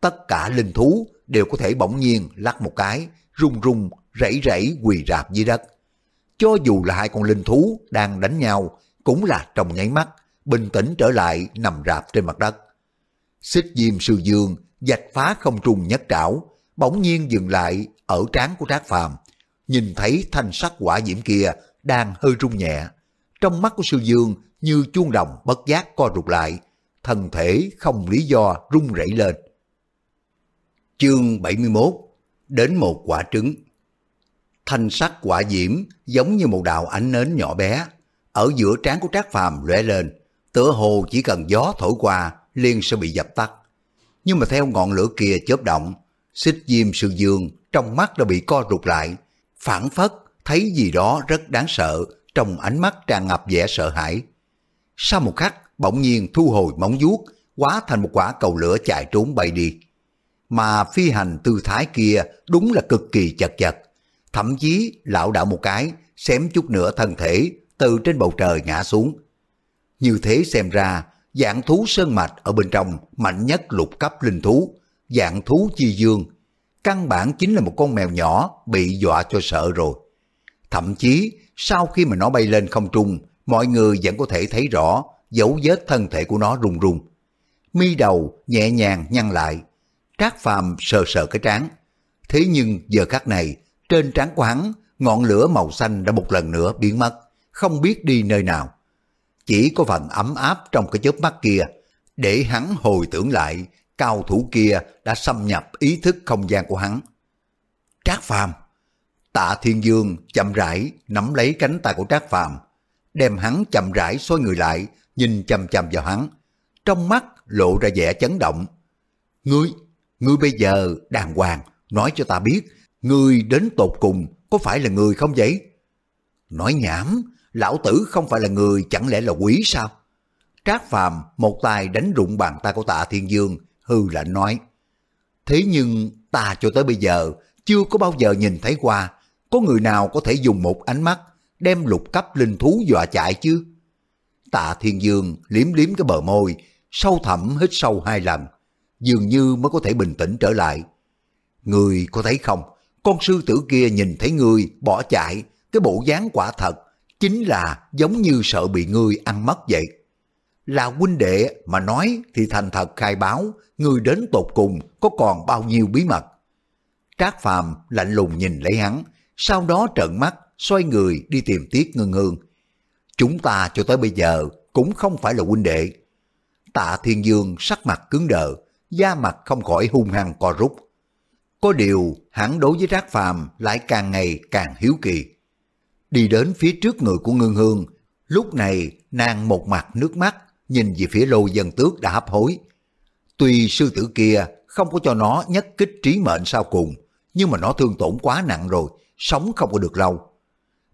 S1: Tất cả linh thú đều có thể bỗng nhiên lắc một cái, rung rung, rẫy rẫy quỳ rạp dưới đất. Cho dù là hai con linh thú đang đánh nhau, cũng là trong nháy mắt, bình tĩnh trở lại nằm rạp trên mặt đất. Xích diêm sư dương dạch phá không trung nhất trảo, bỗng nhiên dừng lại ở trán của Trác Phàm, nhìn thấy thanh sắc quả diễm kia đang hơi rung nhẹ. Trong mắt của sư dương như chuông đồng bất giác co rụt lại, thân thể không lý do rung rẩy lên. Chương 71 Đến một quả trứng Thanh sắc quả diễm giống như một đạo ánh nến nhỏ bé, ở giữa trán của Trác Phàm lóe lên, tựa hồ chỉ cần gió thổi qua liền sẽ bị dập tắt. Nhưng mà theo ngọn lửa kia chớp động, xích diêm sư dương trong mắt đã bị co rụt lại, phản phất thấy gì đó rất đáng sợ trong ánh mắt tràn ngập vẻ sợ hãi. Sau một khắc, bỗng nhiên thu hồi móng vuốt, hóa thành một quả cầu lửa chạy trốn bay đi. Mà phi hành tư thái kia đúng là cực kỳ chật chật. Thậm chí lão đảo một cái, xém chút nữa thân thể từ trên bầu trời ngã xuống. Như thế xem ra, dạng thú sơn mạch ở bên trong mạnh nhất lục cấp linh thú, dạng thú chi dương. Căn bản chính là một con mèo nhỏ bị dọa cho sợ rồi. Thậm chí sau khi mà nó bay lên không trung, mọi người vẫn có thể thấy rõ dấu vết thân thể của nó rung rung. Mi đầu nhẹ nhàng nhăn lại, Trác Phàm sờ sờ cái trán. Thế nhưng giờ khắc này, trên trán của hắn, ngọn lửa màu xanh đã một lần nữa biến mất, không biết đi nơi nào. Chỉ có phần ấm áp trong cái chớp mắt kia, để hắn hồi tưởng lại cao thủ kia đã xâm nhập ý thức không gian của hắn. Trác Phàm Tạ Thiên Dương chậm rãi nắm lấy cánh tay của Trác Phàm đem hắn chậm rãi xoay người lại, nhìn chầm chầm vào hắn. Trong mắt lộ ra vẻ chấn động. Ngươi, ngươi bây giờ đàng hoàng, nói cho ta biết, ngươi đến tột cùng có phải là người không vậy? Nói nhảm, lão tử không phải là người chẳng lẽ là quỷ sao? Trác Phàm một tay đánh rụng bàn tay của tạ Thiên Dương, hư lạnh nói. Thế nhưng ta cho tới bây giờ chưa có bao giờ nhìn thấy qua có người nào có thể dùng một ánh mắt đem lục cấp linh thú dọa chạy chứ? Tạ Thiên Dương liếm liếm cái bờ môi, sâu thẳm hít sâu hai lần, dường như mới có thể bình tĩnh trở lại. Người có thấy không, con sư tử kia nhìn thấy người bỏ chạy, cái bộ dáng quả thật, chính là giống như sợ bị người ăn mất vậy. Là huynh đệ mà nói thì thành thật khai báo, người đến tột cùng có còn bao nhiêu bí mật. Trác Phàm lạnh lùng nhìn lấy hắn, sau đó trợn mắt, xoay người đi tìm Tiết Ngưng Hương. Chúng ta cho tới bây giờ cũng không phải là huynh đệ. Tạ Thiên Dương sắc mặt cứng đờ, da mặt không khỏi hung hăng co rút. Có điều hắn đối với Trác Phàm lại càng ngày càng hiếu kỳ. Đi đến phía trước người của Ngưng Hương, lúc này nàng một mặt nước mắt nhìn về phía lô dân tước đã hấp hối. Tuy sư tử kia không có cho nó nhất kích trí mệnh sau cùng, nhưng mà nó thương tổn quá nặng rồi, sống không có được lâu.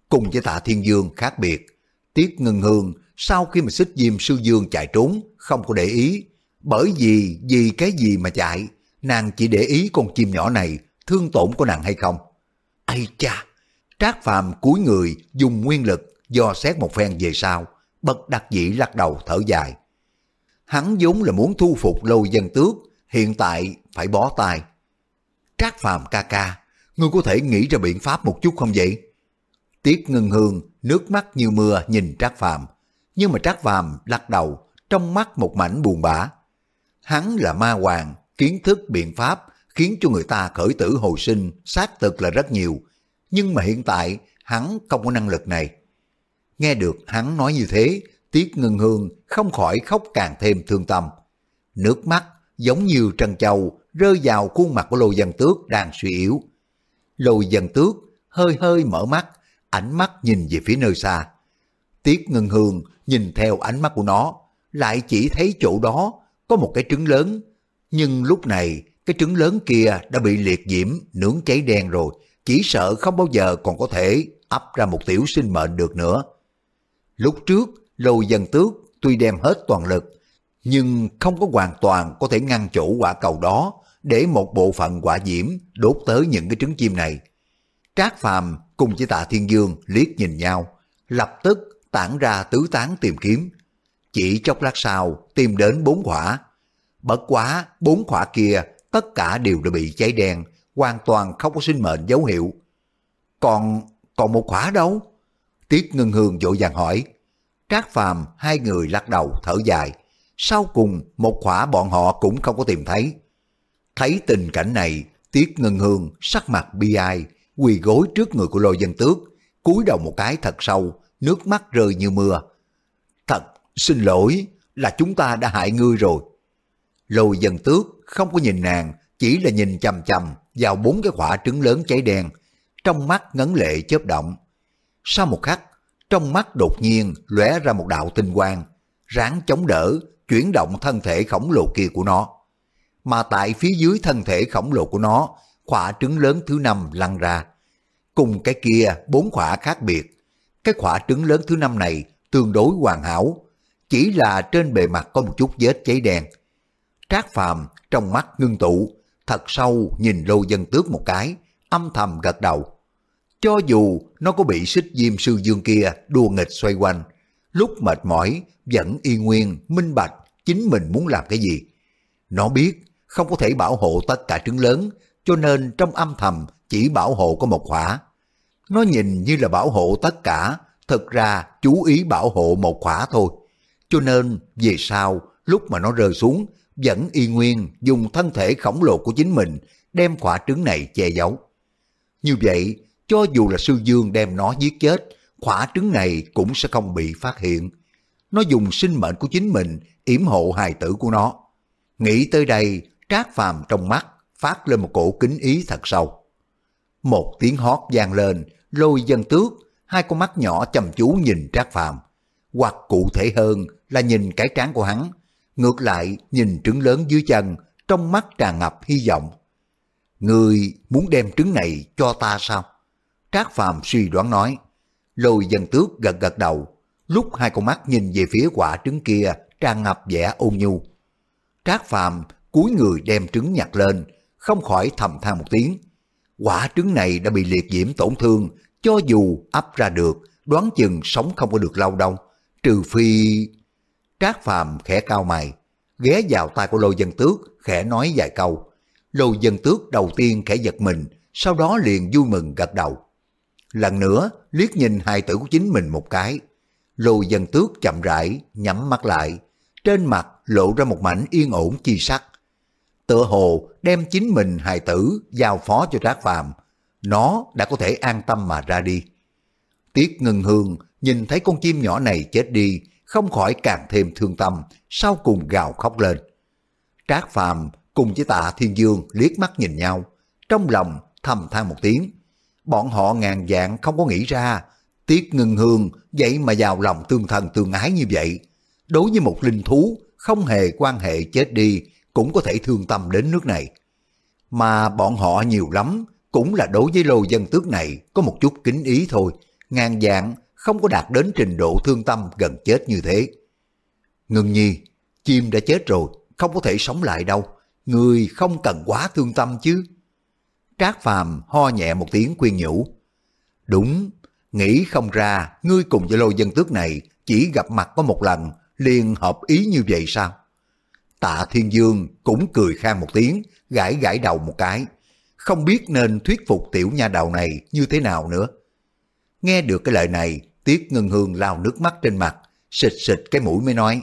S1: Cùng với tạ thiên dương khác biệt, Tiết Ngân Hương sau khi mà xích diêm sư dương chạy trốn không có để ý, bởi vì vì cái gì mà chạy, nàng chỉ để ý con chim nhỏ này thương tổn của nàng hay không. Ây cha, Trác Phàm cúi người dùng nguyên lực do xét một phen về sau, bất đắc dĩ lắc đầu thở dài. Hắn vốn là muốn thu phục lâu dân tước, hiện tại phải bó tay. Trác Phàm ca ca, ngươi có thể nghĩ ra biện pháp một chút không vậy? Tiết Ngân Hương nước mắt như mưa nhìn Trác Phàm, nhưng mà Trác Phàm lắc đầu, trong mắt một mảnh buồn bã. Hắn là ma hoàng, kiến thức biện pháp khiến cho người ta khởi tử hồi sinh xác thực là rất nhiều, nhưng mà hiện tại hắn không có năng lực này. Nghe được hắn nói như thế, Tiết Ngân Hương không khỏi khóc càng thêm thương tâm. Nước mắt giống như trân châu rơi vào khuôn mặt của Lô Dân Tước đang suy yếu. Lô Dân Tước hơi hơi mở mắt, ánh mắt nhìn về phía nơi xa. Tiết Ngân Hương nhìn theo ánh mắt của nó, lại chỉ thấy chỗ đó có một cái trứng lớn. Nhưng lúc này, cái trứng lớn kia đã bị liệt diễm, nướng cháy đen rồi, chỉ sợ không bao giờ còn có thể ấp ra một tiểu sinh mệnh được nữa. Lúc trước, lôi dân tước tuy đem hết toàn lực, nhưng không có hoàn toàn có thể ngăn chủ quả cầu đó để một bộ phận quả diễm đốt tới những cái trứng chim này. Trác Phàm cùng với Tạ Thiên Dương liếc nhìn nhau, lập tức tản ra tứ tán tìm kiếm. Chỉ chốc lát sau tìm đến bốn quả. Bất quá, bốn quả kia tất cả đều đã bị cháy đen, hoàn toàn không có sinh mệnh dấu hiệu. Còn, còn một quả đâu? Tiết Ngân Hương vội vàng hỏi. Trác Phàm hai người lắc đầu thở dài. Sau cùng một quả bọn họ cũng không có tìm thấy. Thấy tình cảnh này, Tiết Ngân Hương sắc mặt bi ai, quỳ gối trước người của lôi dân tước, cúi đầu một cái thật sâu, nước mắt rơi như mưa. Xin lỗi, là chúng ta đã hại ngươi rồi. Lôi dân tước không có nhìn nàng, chỉ là nhìn chầm chầm vào bốn cái quả trứng lớn cháy đen, trong mắt ngấn lệ chớp động. Sau một khắc, trong mắt đột nhiên lóe ra một đạo tinh quang, ráng chống đỡ, chuyển động thân thể khổng lồ kia của nó. Mà tại phía dưới thân thể khổng lồ của nó, quả trứng lớn thứ năm lăn ra. Cùng cái kia bốn quả khác biệt. Cái quả trứng lớn thứ năm này tương đối hoàn hảo, chỉ là trên bề mặt có một chút vết cháy đen. Trác Phàm trong mắt ngưng tụ, thật sâu nhìn lô dân tước một cái, âm thầm gật đầu. Cho dù nó có bị xích diêm sư dương kia đua nghịch xoay quanh, lúc mệt mỏi vẫn y nguyên, minh bạch chính mình muốn làm cái gì. Nó biết không có thể bảo hộ tất cả trứng lớn, cho nên trong âm thầm chỉ bảo hộ có một khỏa. Nó nhìn như là bảo hộ tất cả, thực ra chú ý bảo hộ một khỏa thôi. Cho nên về sau, lúc mà nó rơi xuống, vẫn y nguyên dùng thân thể khổng lồ của chính mình đem quả trứng này che giấu. Như vậy, cho dù là sư dương đem nó giết chết, quả trứng này cũng sẽ không bị phát hiện. Nó dùng sinh mệnh của chính mình yểm hộ hài tử của nó. Nghĩ tới đây, trác phàm trong mắt phát lên một cổ kính ý thật sâu. Một tiếng hót vang lên, lôi dân tước, hai con mắt nhỏ chăm chú nhìn trác phàm. Hoặc cụ thể hơn là nhìn cái trán của hắn, ngược lại nhìn trứng lớn dưới chân, trong mắt tràn ngập hy vọng. Người muốn đem trứng này cho ta sao? Trác Phàm suy đoán nói. Lôi dân tước gật gật đầu, lúc hai con mắt nhìn về phía quả trứng kia tràn ngập vẻ ôn nhu. Trác Phàm cúi người đem trứng nhặt lên, không khỏi thầm than một tiếng. Quả trứng này đã bị liệt diễm tổn thương, cho dù ấp ra được, đoán chừng sống không có được lâu đâu. Trừ phi... Trác Phàm khẽ cao mày, ghé vào tay của Lô Dân Tước, khẽ nói vài câu. Lô Dân Tước đầu tiên khẽ giật mình, sau đó liền vui mừng gật đầu. Lần nữa, liếc nhìn hai tử của chính mình một cái. Lô Dân Tước chậm rãi, nhắm mắt lại, trên mặt lộ ra một mảnh yên ổn chi sắc. Tựa hồ đem chính mình hài tử giao phó cho Trác Phàm, nó đã có thể an tâm mà ra đi. Tiết Ngân Hương nhìn thấy con chim nhỏ này chết đi, không khỏi càng thêm thương tâm, sau cùng gào khóc lên. Trác Phàm cùng với tạ Thiên Dương liếc mắt nhìn nhau, trong lòng thầm than một tiếng. Bọn họ ngàn dạng không có nghĩ ra, Tiết Ngân Hương vậy mà vào lòng tương thần tương ái như vậy. Đối với một linh thú, không hề quan hệ chết đi, cũng có thể thương tâm đến nước này. Mà bọn họ nhiều lắm, cũng là đối với lô dân tước này có một chút kính ý thôi, ngàn dạng không có đạt đến trình độ thương tâm gần chết như thế. Ngưng nhi, chim đã chết rồi, không có thể sống lại đâu, người không cần quá thương tâm chứ. Trác Phàm ho nhẹ một tiếng khuyên nhủ. Đúng, nghĩ không ra ngươi cùng với lô dân tước này chỉ gặp mặt có một lần liền hợp ý như vậy sao? Tạ Thiên Dương cũng cười khan một tiếng, gãi gãi đầu một cái. Không biết nên thuyết phục tiểu nha đầu này như thế nào nữa. Nghe được cái lời này, Tiết Ngân Hương lao nước mắt trên mặt, xịt xịt cái mũi mới nói.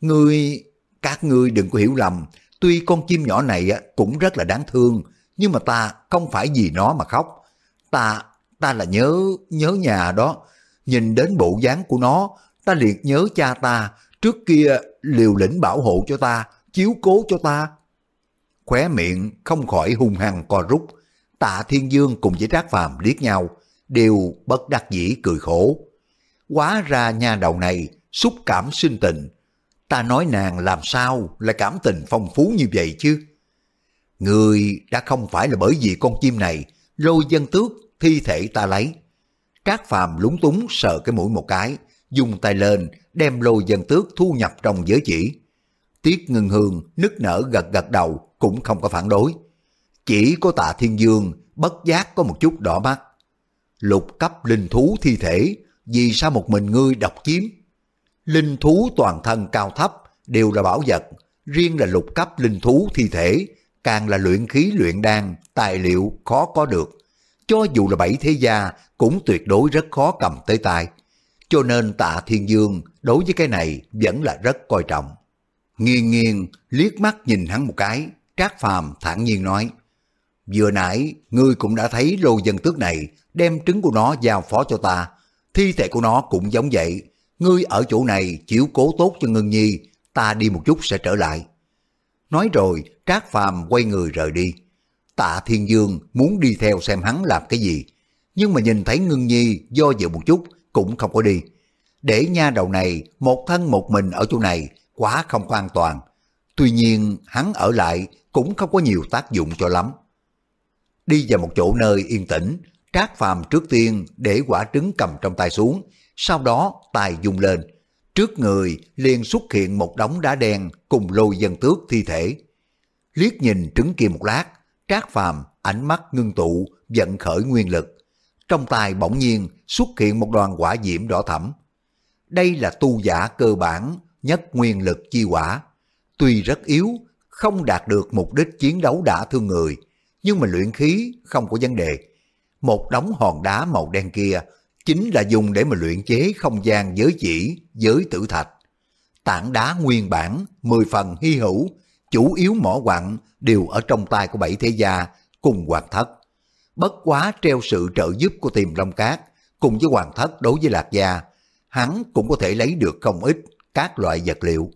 S1: Ngươi, các ngươi đừng có hiểu lầm, tuy con chim nhỏ này cũng rất là đáng thương, nhưng mà ta không phải vì nó mà khóc. Ta, ta là nhớ, nhớ nhà đó. Nhìn đến bộ dáng của nó, ta liền nhớ cha ta, trước kia liều lĩnh bảo hộ cho ta, chiếu cố cho ta. Khóe miệng không khỏi hung hăng co rút, tạ thiên dương cùng với trác phàm liếc nhau, đều bất đắc dĩ cười khổ. Quá ra nha đầu này xúc cảm sinh tình, ta nói nàng làm sao lại cảm tình phong phú như vậy chứ? Người đã không phải là bởi vì con chim này lôi dân tước, thi thể ta lấy. Trác Phàm lúng túng sợ cái mũi một cái, dùng tay lên, đem lôi dân tước thu nhập trong giới chỉ. Tiết ngưng hương nức nở gật gật đầu, cũng không có phản đối. Chỉ có tạ thiên dương, bất giác có một chút đỏ mắt. Lục cấp linh thú thi thể, vì sao một mình ngươi độc chiếm? Linh thú toàn thân cao thấp đều là bảo vật, riêng là lục cấp linh thú thi thể, càng là luyện khí luyện đan, tài liệu khó có được. Cho dù là bảy thế gia cũng tuyệt đối rất khó cầm tới tay. Cho nên tạ thiên dương đối với cái này vẫn là rất coi trọng. Nghiêng nghiêng liếc mắt nhìn hắn một cái, Trác Phàm thản nhiên nói, Vừa nãy, ngươi cũng đã thấy lô dân tước này đem trứng của nó giao phó cho ta. Thi thể của nó cũng giống vậy. Ngươi ở chỗ này chịu cố tốt cho Ngân Nhi, ta đi một chút sẽ trở lại. Nói rồi, Trác Phàm quay người rời đi. Tạ Thiên Dương muốn đi theo xem hắn làm cái gì, nhưng mà nhìn thấy Ngân Nhi do dự một chút cũng không có đi. Để nha đầu này một thân một mình ở chỗ này quá không có an toàn. Tuy nhiên hắn ở lại cũng không có nhiều tác dụng cho lắm. Đi vào một chỗ nơi yên tĩnh, Trác Phàm trước tiên để quả trứng cầm trong tay xuống, sau đó tay dùng lên. Trước người liền xuất hiện một đống đá đen cùng lôi dân tước thi thể. Liếc nhìn trứng kia một lát, Trác Phàm ánh mắt ngưng tụ, giận khởi nguyên lực. Trong tay bỗng nhiên xuất hiện một đoàn quả diễm đỏ thẫm. Đây là tu giả cơ bản nhất nguyên lực chi quả. Tuy rất yếu, không đạt được mục đích chiến đấu đã thương người, nhưng mà luyện khí không có vấn đề. Một đống hòn đá màu đen kia chính là dùng để mà luyện chế không gian giới chỉ, giới tử thạch. Tảng đá nguyên bản, 10 phần hy hữu, chủ yếu mỏ quặng đều ở trong tay của bảy thế gia cùng hoàng thất. Bất quá treo sự trợ giúp của tiềm long cát cùng với hoàng thất đối với lạc gia, hắn cũng có thể lấy được không ít các loại vật liệu.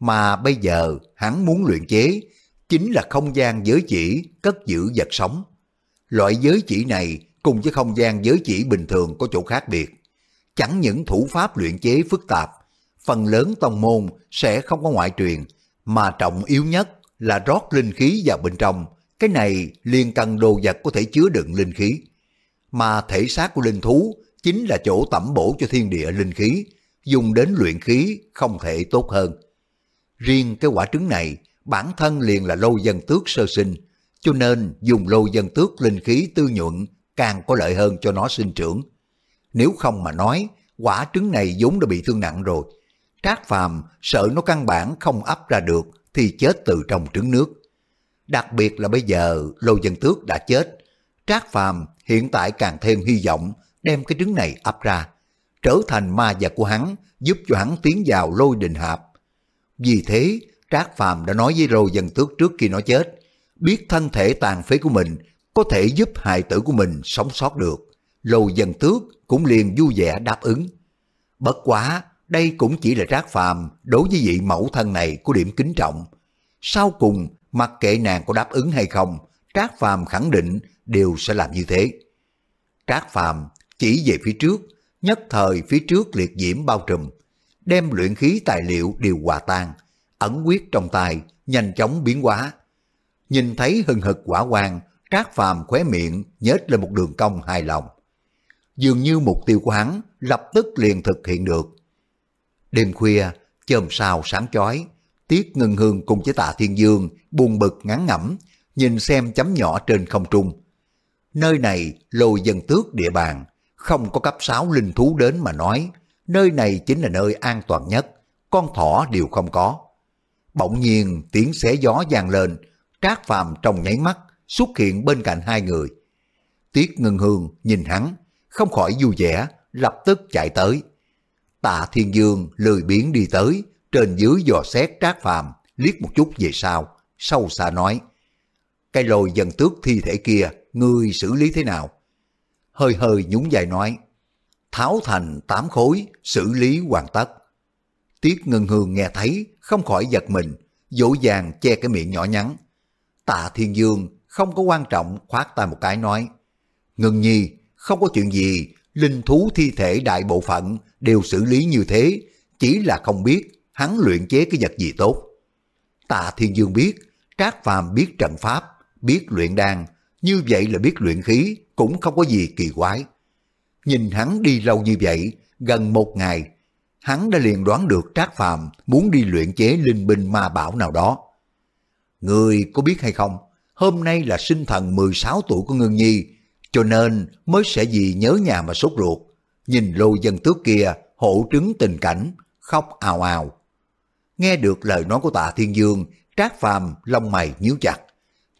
S1: Mà bây giờ hắn muốn luyện chế chính là không gian giới chỉ cất giữ vật sống. Loại giới chỉ này cùng với không gian giới chỉ bình thường có chỗ khác biệt. Chẳng những thủ pháp luyện chế phức tạp, phần lớn tông môn sẽ không có ngoại truyền, mà trọng yếu nhất là rót linh khí vào bên trong. Cái này liền cần đồ vật có thể chứa đựng linh khí. Mà thể xác của linh thú chính là chỗ tẩm bổ cho thiên địa linh khí, dùng đến luyện khí không thể tốt hơn. Riêng cái quả trứng này bản thân liền là lô dân tước sơ sinh, cho nên dùng lô dân tước linh khí tư nhuận càng có lợi hơn cho nó sinh trưởng. Nếu không mà nói, quả trứng này vốn đã bị thương nặng rồi. Trác phàm sợ nó căn bản không ấp ra được thì chết từ trong trứng nước. Đặc biệt là bây giờ lô dân tước đã chết. Trác phàm hiện tại càng thêm hy vọng đem cái trứng này ấp ra, trở thành ma vật của hắn, giúp cho hắn tiến vào lôi đình hạp. Vì thế, Trác Phàm đã nói với Lô Dân Tước trước khi nó chết, biết thân thể tàn phế của mình có thể giúp hài tử của mình sống sót được. Lô Dân Tước cũng liền vui vẻ đáp ứng. Bất quá, đây cũng chỉ là Trác Phàm đối với vị mẫu thân này có điểm kính trọng. Sau cùng, mặc kệ nàng có đáp ứng hay không, Trác Phàm khẳng định đều sẽ làm như thế. Trác Phàm chỉ về phía trước, nhất thời phía trước liệt diễm bao trùm, đem luyện khí tài liệu đều hòa tan, ẩn quyết trong tay, nhanh chóng biến hóa. Nhìn thấy hừng hực quả quang, Trác Phàm khóe miệng nhếch lên một đường cong hài lòng. Dường như mục tiêu của hắn lập tức liền thực hiện được. Đêm khuya, chơm sao sáng chói, Tiết Ngân Hương cùng với Tạ Thiên Dương buồn bực ngán ngẩm, nhìn xem chấm nhỏ trên không trung. Nơi này lôi dân tước địa bàn, không có cấp 6 linh thú đến mà nói, nơi này chính là nơi an toàn nhất, con thỏ đều không có. Bỗng nhiên tiếng xé gió vang lên, Trác Phàm trong nháy mắt xuất hiện bên cạnh hai người. Tiết Ngân Hương nhìn hắn, không khỏi vui vẻ, lập tức chạy tới. Tạ Thiên Dương lười biếng đi tới, trên dưới dò xét Trác Phàm liếc một chút về sau, sâu xa nói. Cái lồi dần tước thi thể kia, ngươi xử lý thế nào? Hơi hơi nhún dài nói. Tháo thành tám khối, xử lý hoàn tất. Tiết Ngân Hương nghe thấy, không khỏi giật mình, dỗ dàng che cái miệng nhỏ nhắn. Tạ Thiên Dương không có quan trọng khoát tay một cái nói, Ngừng Nhi, không có chuyện gì, linh thú thi thể đại bộ phận đều xử lý như thế, chỉ là không biết hắn luyện chế cái vật gì tốt. Tạ Thiên Dương biết, Trác Phàm biết trận pháp, biết luyện đan, như vậy là biết luyện khí cũng không có gì kỳ quái. Nhìn hắn đi lâu như vậy, gần một ngày, hắn đã liền đoán được Trác Phàm muốn đi luyện chế linh binh ma bảo nào đó. Người có biết hay không, hôm nay là sinh thần 16 tuổi của Ngân Nhi, cho nên mới sẽ vì nhớ nhà mà sốt ruột. Nhìn lô dân tước kia hổ trứng tình cảnh, khóc ào ào. Nghe được lời nói của tạ Thiên Dương, Trác Phàm lông mày nhíu chặt.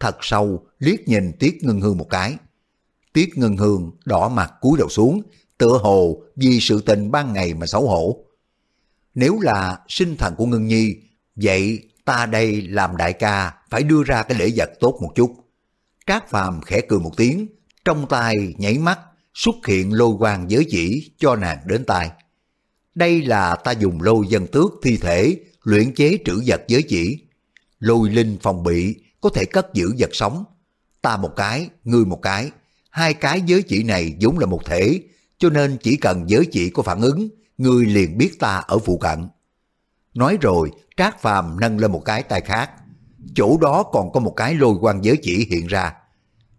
S1: Thật sâu liếc nhìn Tiết Ngân Hương một cái. Tiết Ngân Hương đỏ mặt cúi đầu xuống, tựa hồ vì sự tình ban ngày mà xấu hổ. Nếu là sinh thần của Ngân Nhi, vậy ta đây làm đại ca phải đưa ra cái lễ vật tốt một chút. Trác Phàm khẽ cười một tiếng, trong tay nhảy mắt xuất hiện lôi quang giới chỉ cho nàng đến tay. Đây là ta dùng lôi dân tước thi thể luyện chế trữ vật giới chỉ. Lôi linh phòng bị có thể cất giữ vật sống. Ta một cái, ngươi một cái. Hai cái giới chỉ này vốn là một thể, cho nên chỉ cần giới chỉ có phản ứng, ngươi liền biết ta ở phụ cận. Nói rồi, Trác Phàm nâng lên một cái tay khác. Chỗ đó còn có một cái lôi quan giới chỉ hiện ra.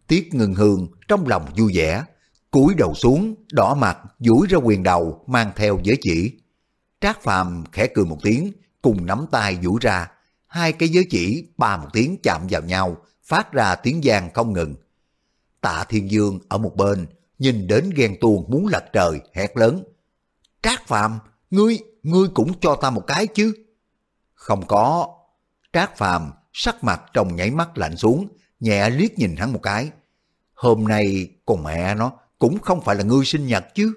S1: Tiết ngừng hương trong lòng vui vẻ, cúi đầu xuống, đỏ mặt, duỗi ra quyền đầu, mang theo giới chỉ. Trác Phàm khẽ cười một tiếng, cùng nắm tay duỗi ra, hai cái giới chỉ ba một tiếng chạm vào nhau, phát ra tiếng giang không ngừng. Tạ Thiên Dương ở một bên, nhìn đến ghen tuông muốn lật trời, hét lớn. Trác Phàm, ngươi, ngươi cũng cho ta một cái chứ. Không có. Trác Phàm sắc mặt trong nhảy mắt lạnh xuống, nhẹ liếc nhìn hắn một cái. Hôm nay con mẹ nó cũng không phải là ngươi sinh nhật chứ.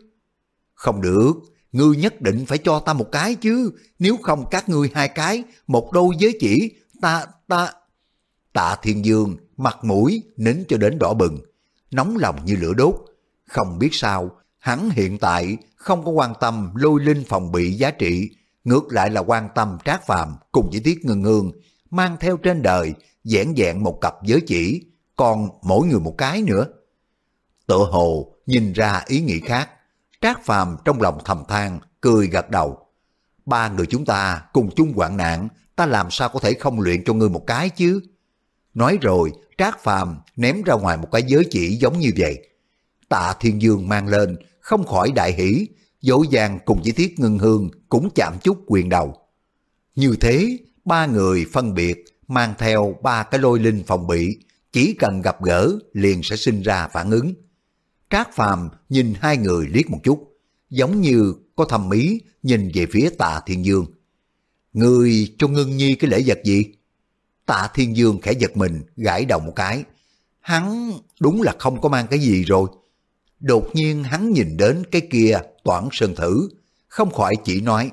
S1: Không được, ngươi nhất định phải cho ta một cái chứ, nếu không các ngươi hai cái, một đôi giới chỉ, ta, ta... Tạ Thiên Dương, mặt mũi, nín cho đến đỏ bừng, nóng lòng như lửa đốt. Không biết sao, hắn hiện tại không có quan tâm lôi linh phòng bị giá trị, ngược lại là quan tâm trác phàm cùng với tiết ngưng ngương, mang theo trên đời, dẻn dẹn một cặp giới chỉ, còn mỗi người một cái nữa. Tựa hồ nhìn ra ý nghĩ khác, Trác Phàm trong lòng thầm than, cười gật đầu. Ba người chúng ta cùng chung hoạn nạn, ta làm sao có thể không luyện cho ngươi một cái chứ? Nói rồi, Trác Phàm ném ra ngoài một cái giới chỉ giống như vậy. Tạ Thiên Dương mang lên, không khỏi đại hỷ, dỗ dàng cùng với Thiết Ngân Hương cũng chạm chút quyền đầu. Như thế, ba người phân biệt mang theo ba cái lôi linh phòng bị, chỉ cần gặp gỡ liền sẽ sinh ra phản ứng. Trác Phàm nhìn hai người liếc một chút, giống như có thầm ý nhìn về phía tạ Thiên Dương. Người cho ngưng nhi cái lễ vật gì? Tạ Thiên Dương khẽ giật mình, gãi đầu một cái. Hắn đúng là không có mang cái gì rồi. Đột nhiên hắn nhìn đến cái kia toản sơn thử, không khỏi chỉ nói,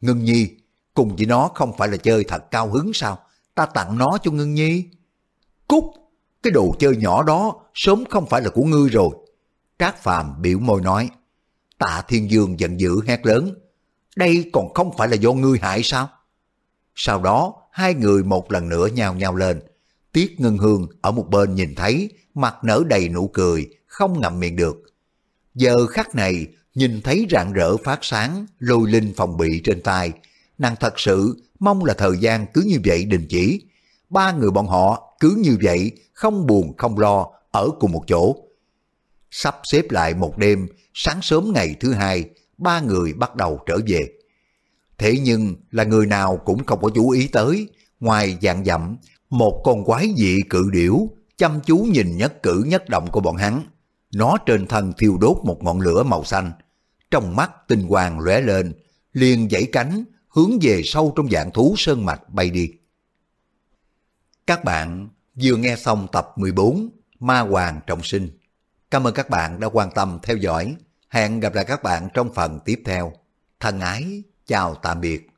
S1: Ngân Nhi, cùng với nó không phải là chơi thật cao hứng sao? Ta tặng nó cho Ngân Nhi. Cúc, cái đồ chơi nhỏ đó sớm không phải là của ngươi rồi. Trác Phàm biểu môi nói, tạ thiên dương giận dữ hét lớn, đây còn không phải là do ngươi hại sao? Sau đó, hai người một lần nữa nhào nhào lên. Tiết Ngân Hương ở một bên nhìn thấy, mặt nở đầy nụ cười, không ngậm miệng được. Giờ khắc này, nhìn thấy rạng rỡ phát sáng, lôi linh phòng bị trên tay, nàng thật sự mong là thời gian cứ như vậy đình chỉ. Ba người bọn họ cứ như vậy, không buồn không lo, ở cùng một chỗ. Sắp xếp lại một đêm, sáng sớm ngày thứ hai, ba người bắt đầu trở về. Thế nhưng là người nào cũng không có chú ý tới, ngoài dạng dặm, một con quái dị cự điểu chăm chú nhìn nhất cử nhất động của bọn hắn. Nó trên thân thiêu đốt một ngọn lửa màu xanh, trong mắt tinh hoàng lóe lên, liền dãy cánh hướng về sâu trong dạng thú sơn mạch bay đi. Các bạn vừa nghe xong tập 14 Ma Hoàng Trọng Sinh. Cảm ơn các bạn đã quan tâm theo dõi. Hẹn gặp lại các bạn trong phần tiếp theo. Thân ái, chào tạm biệt.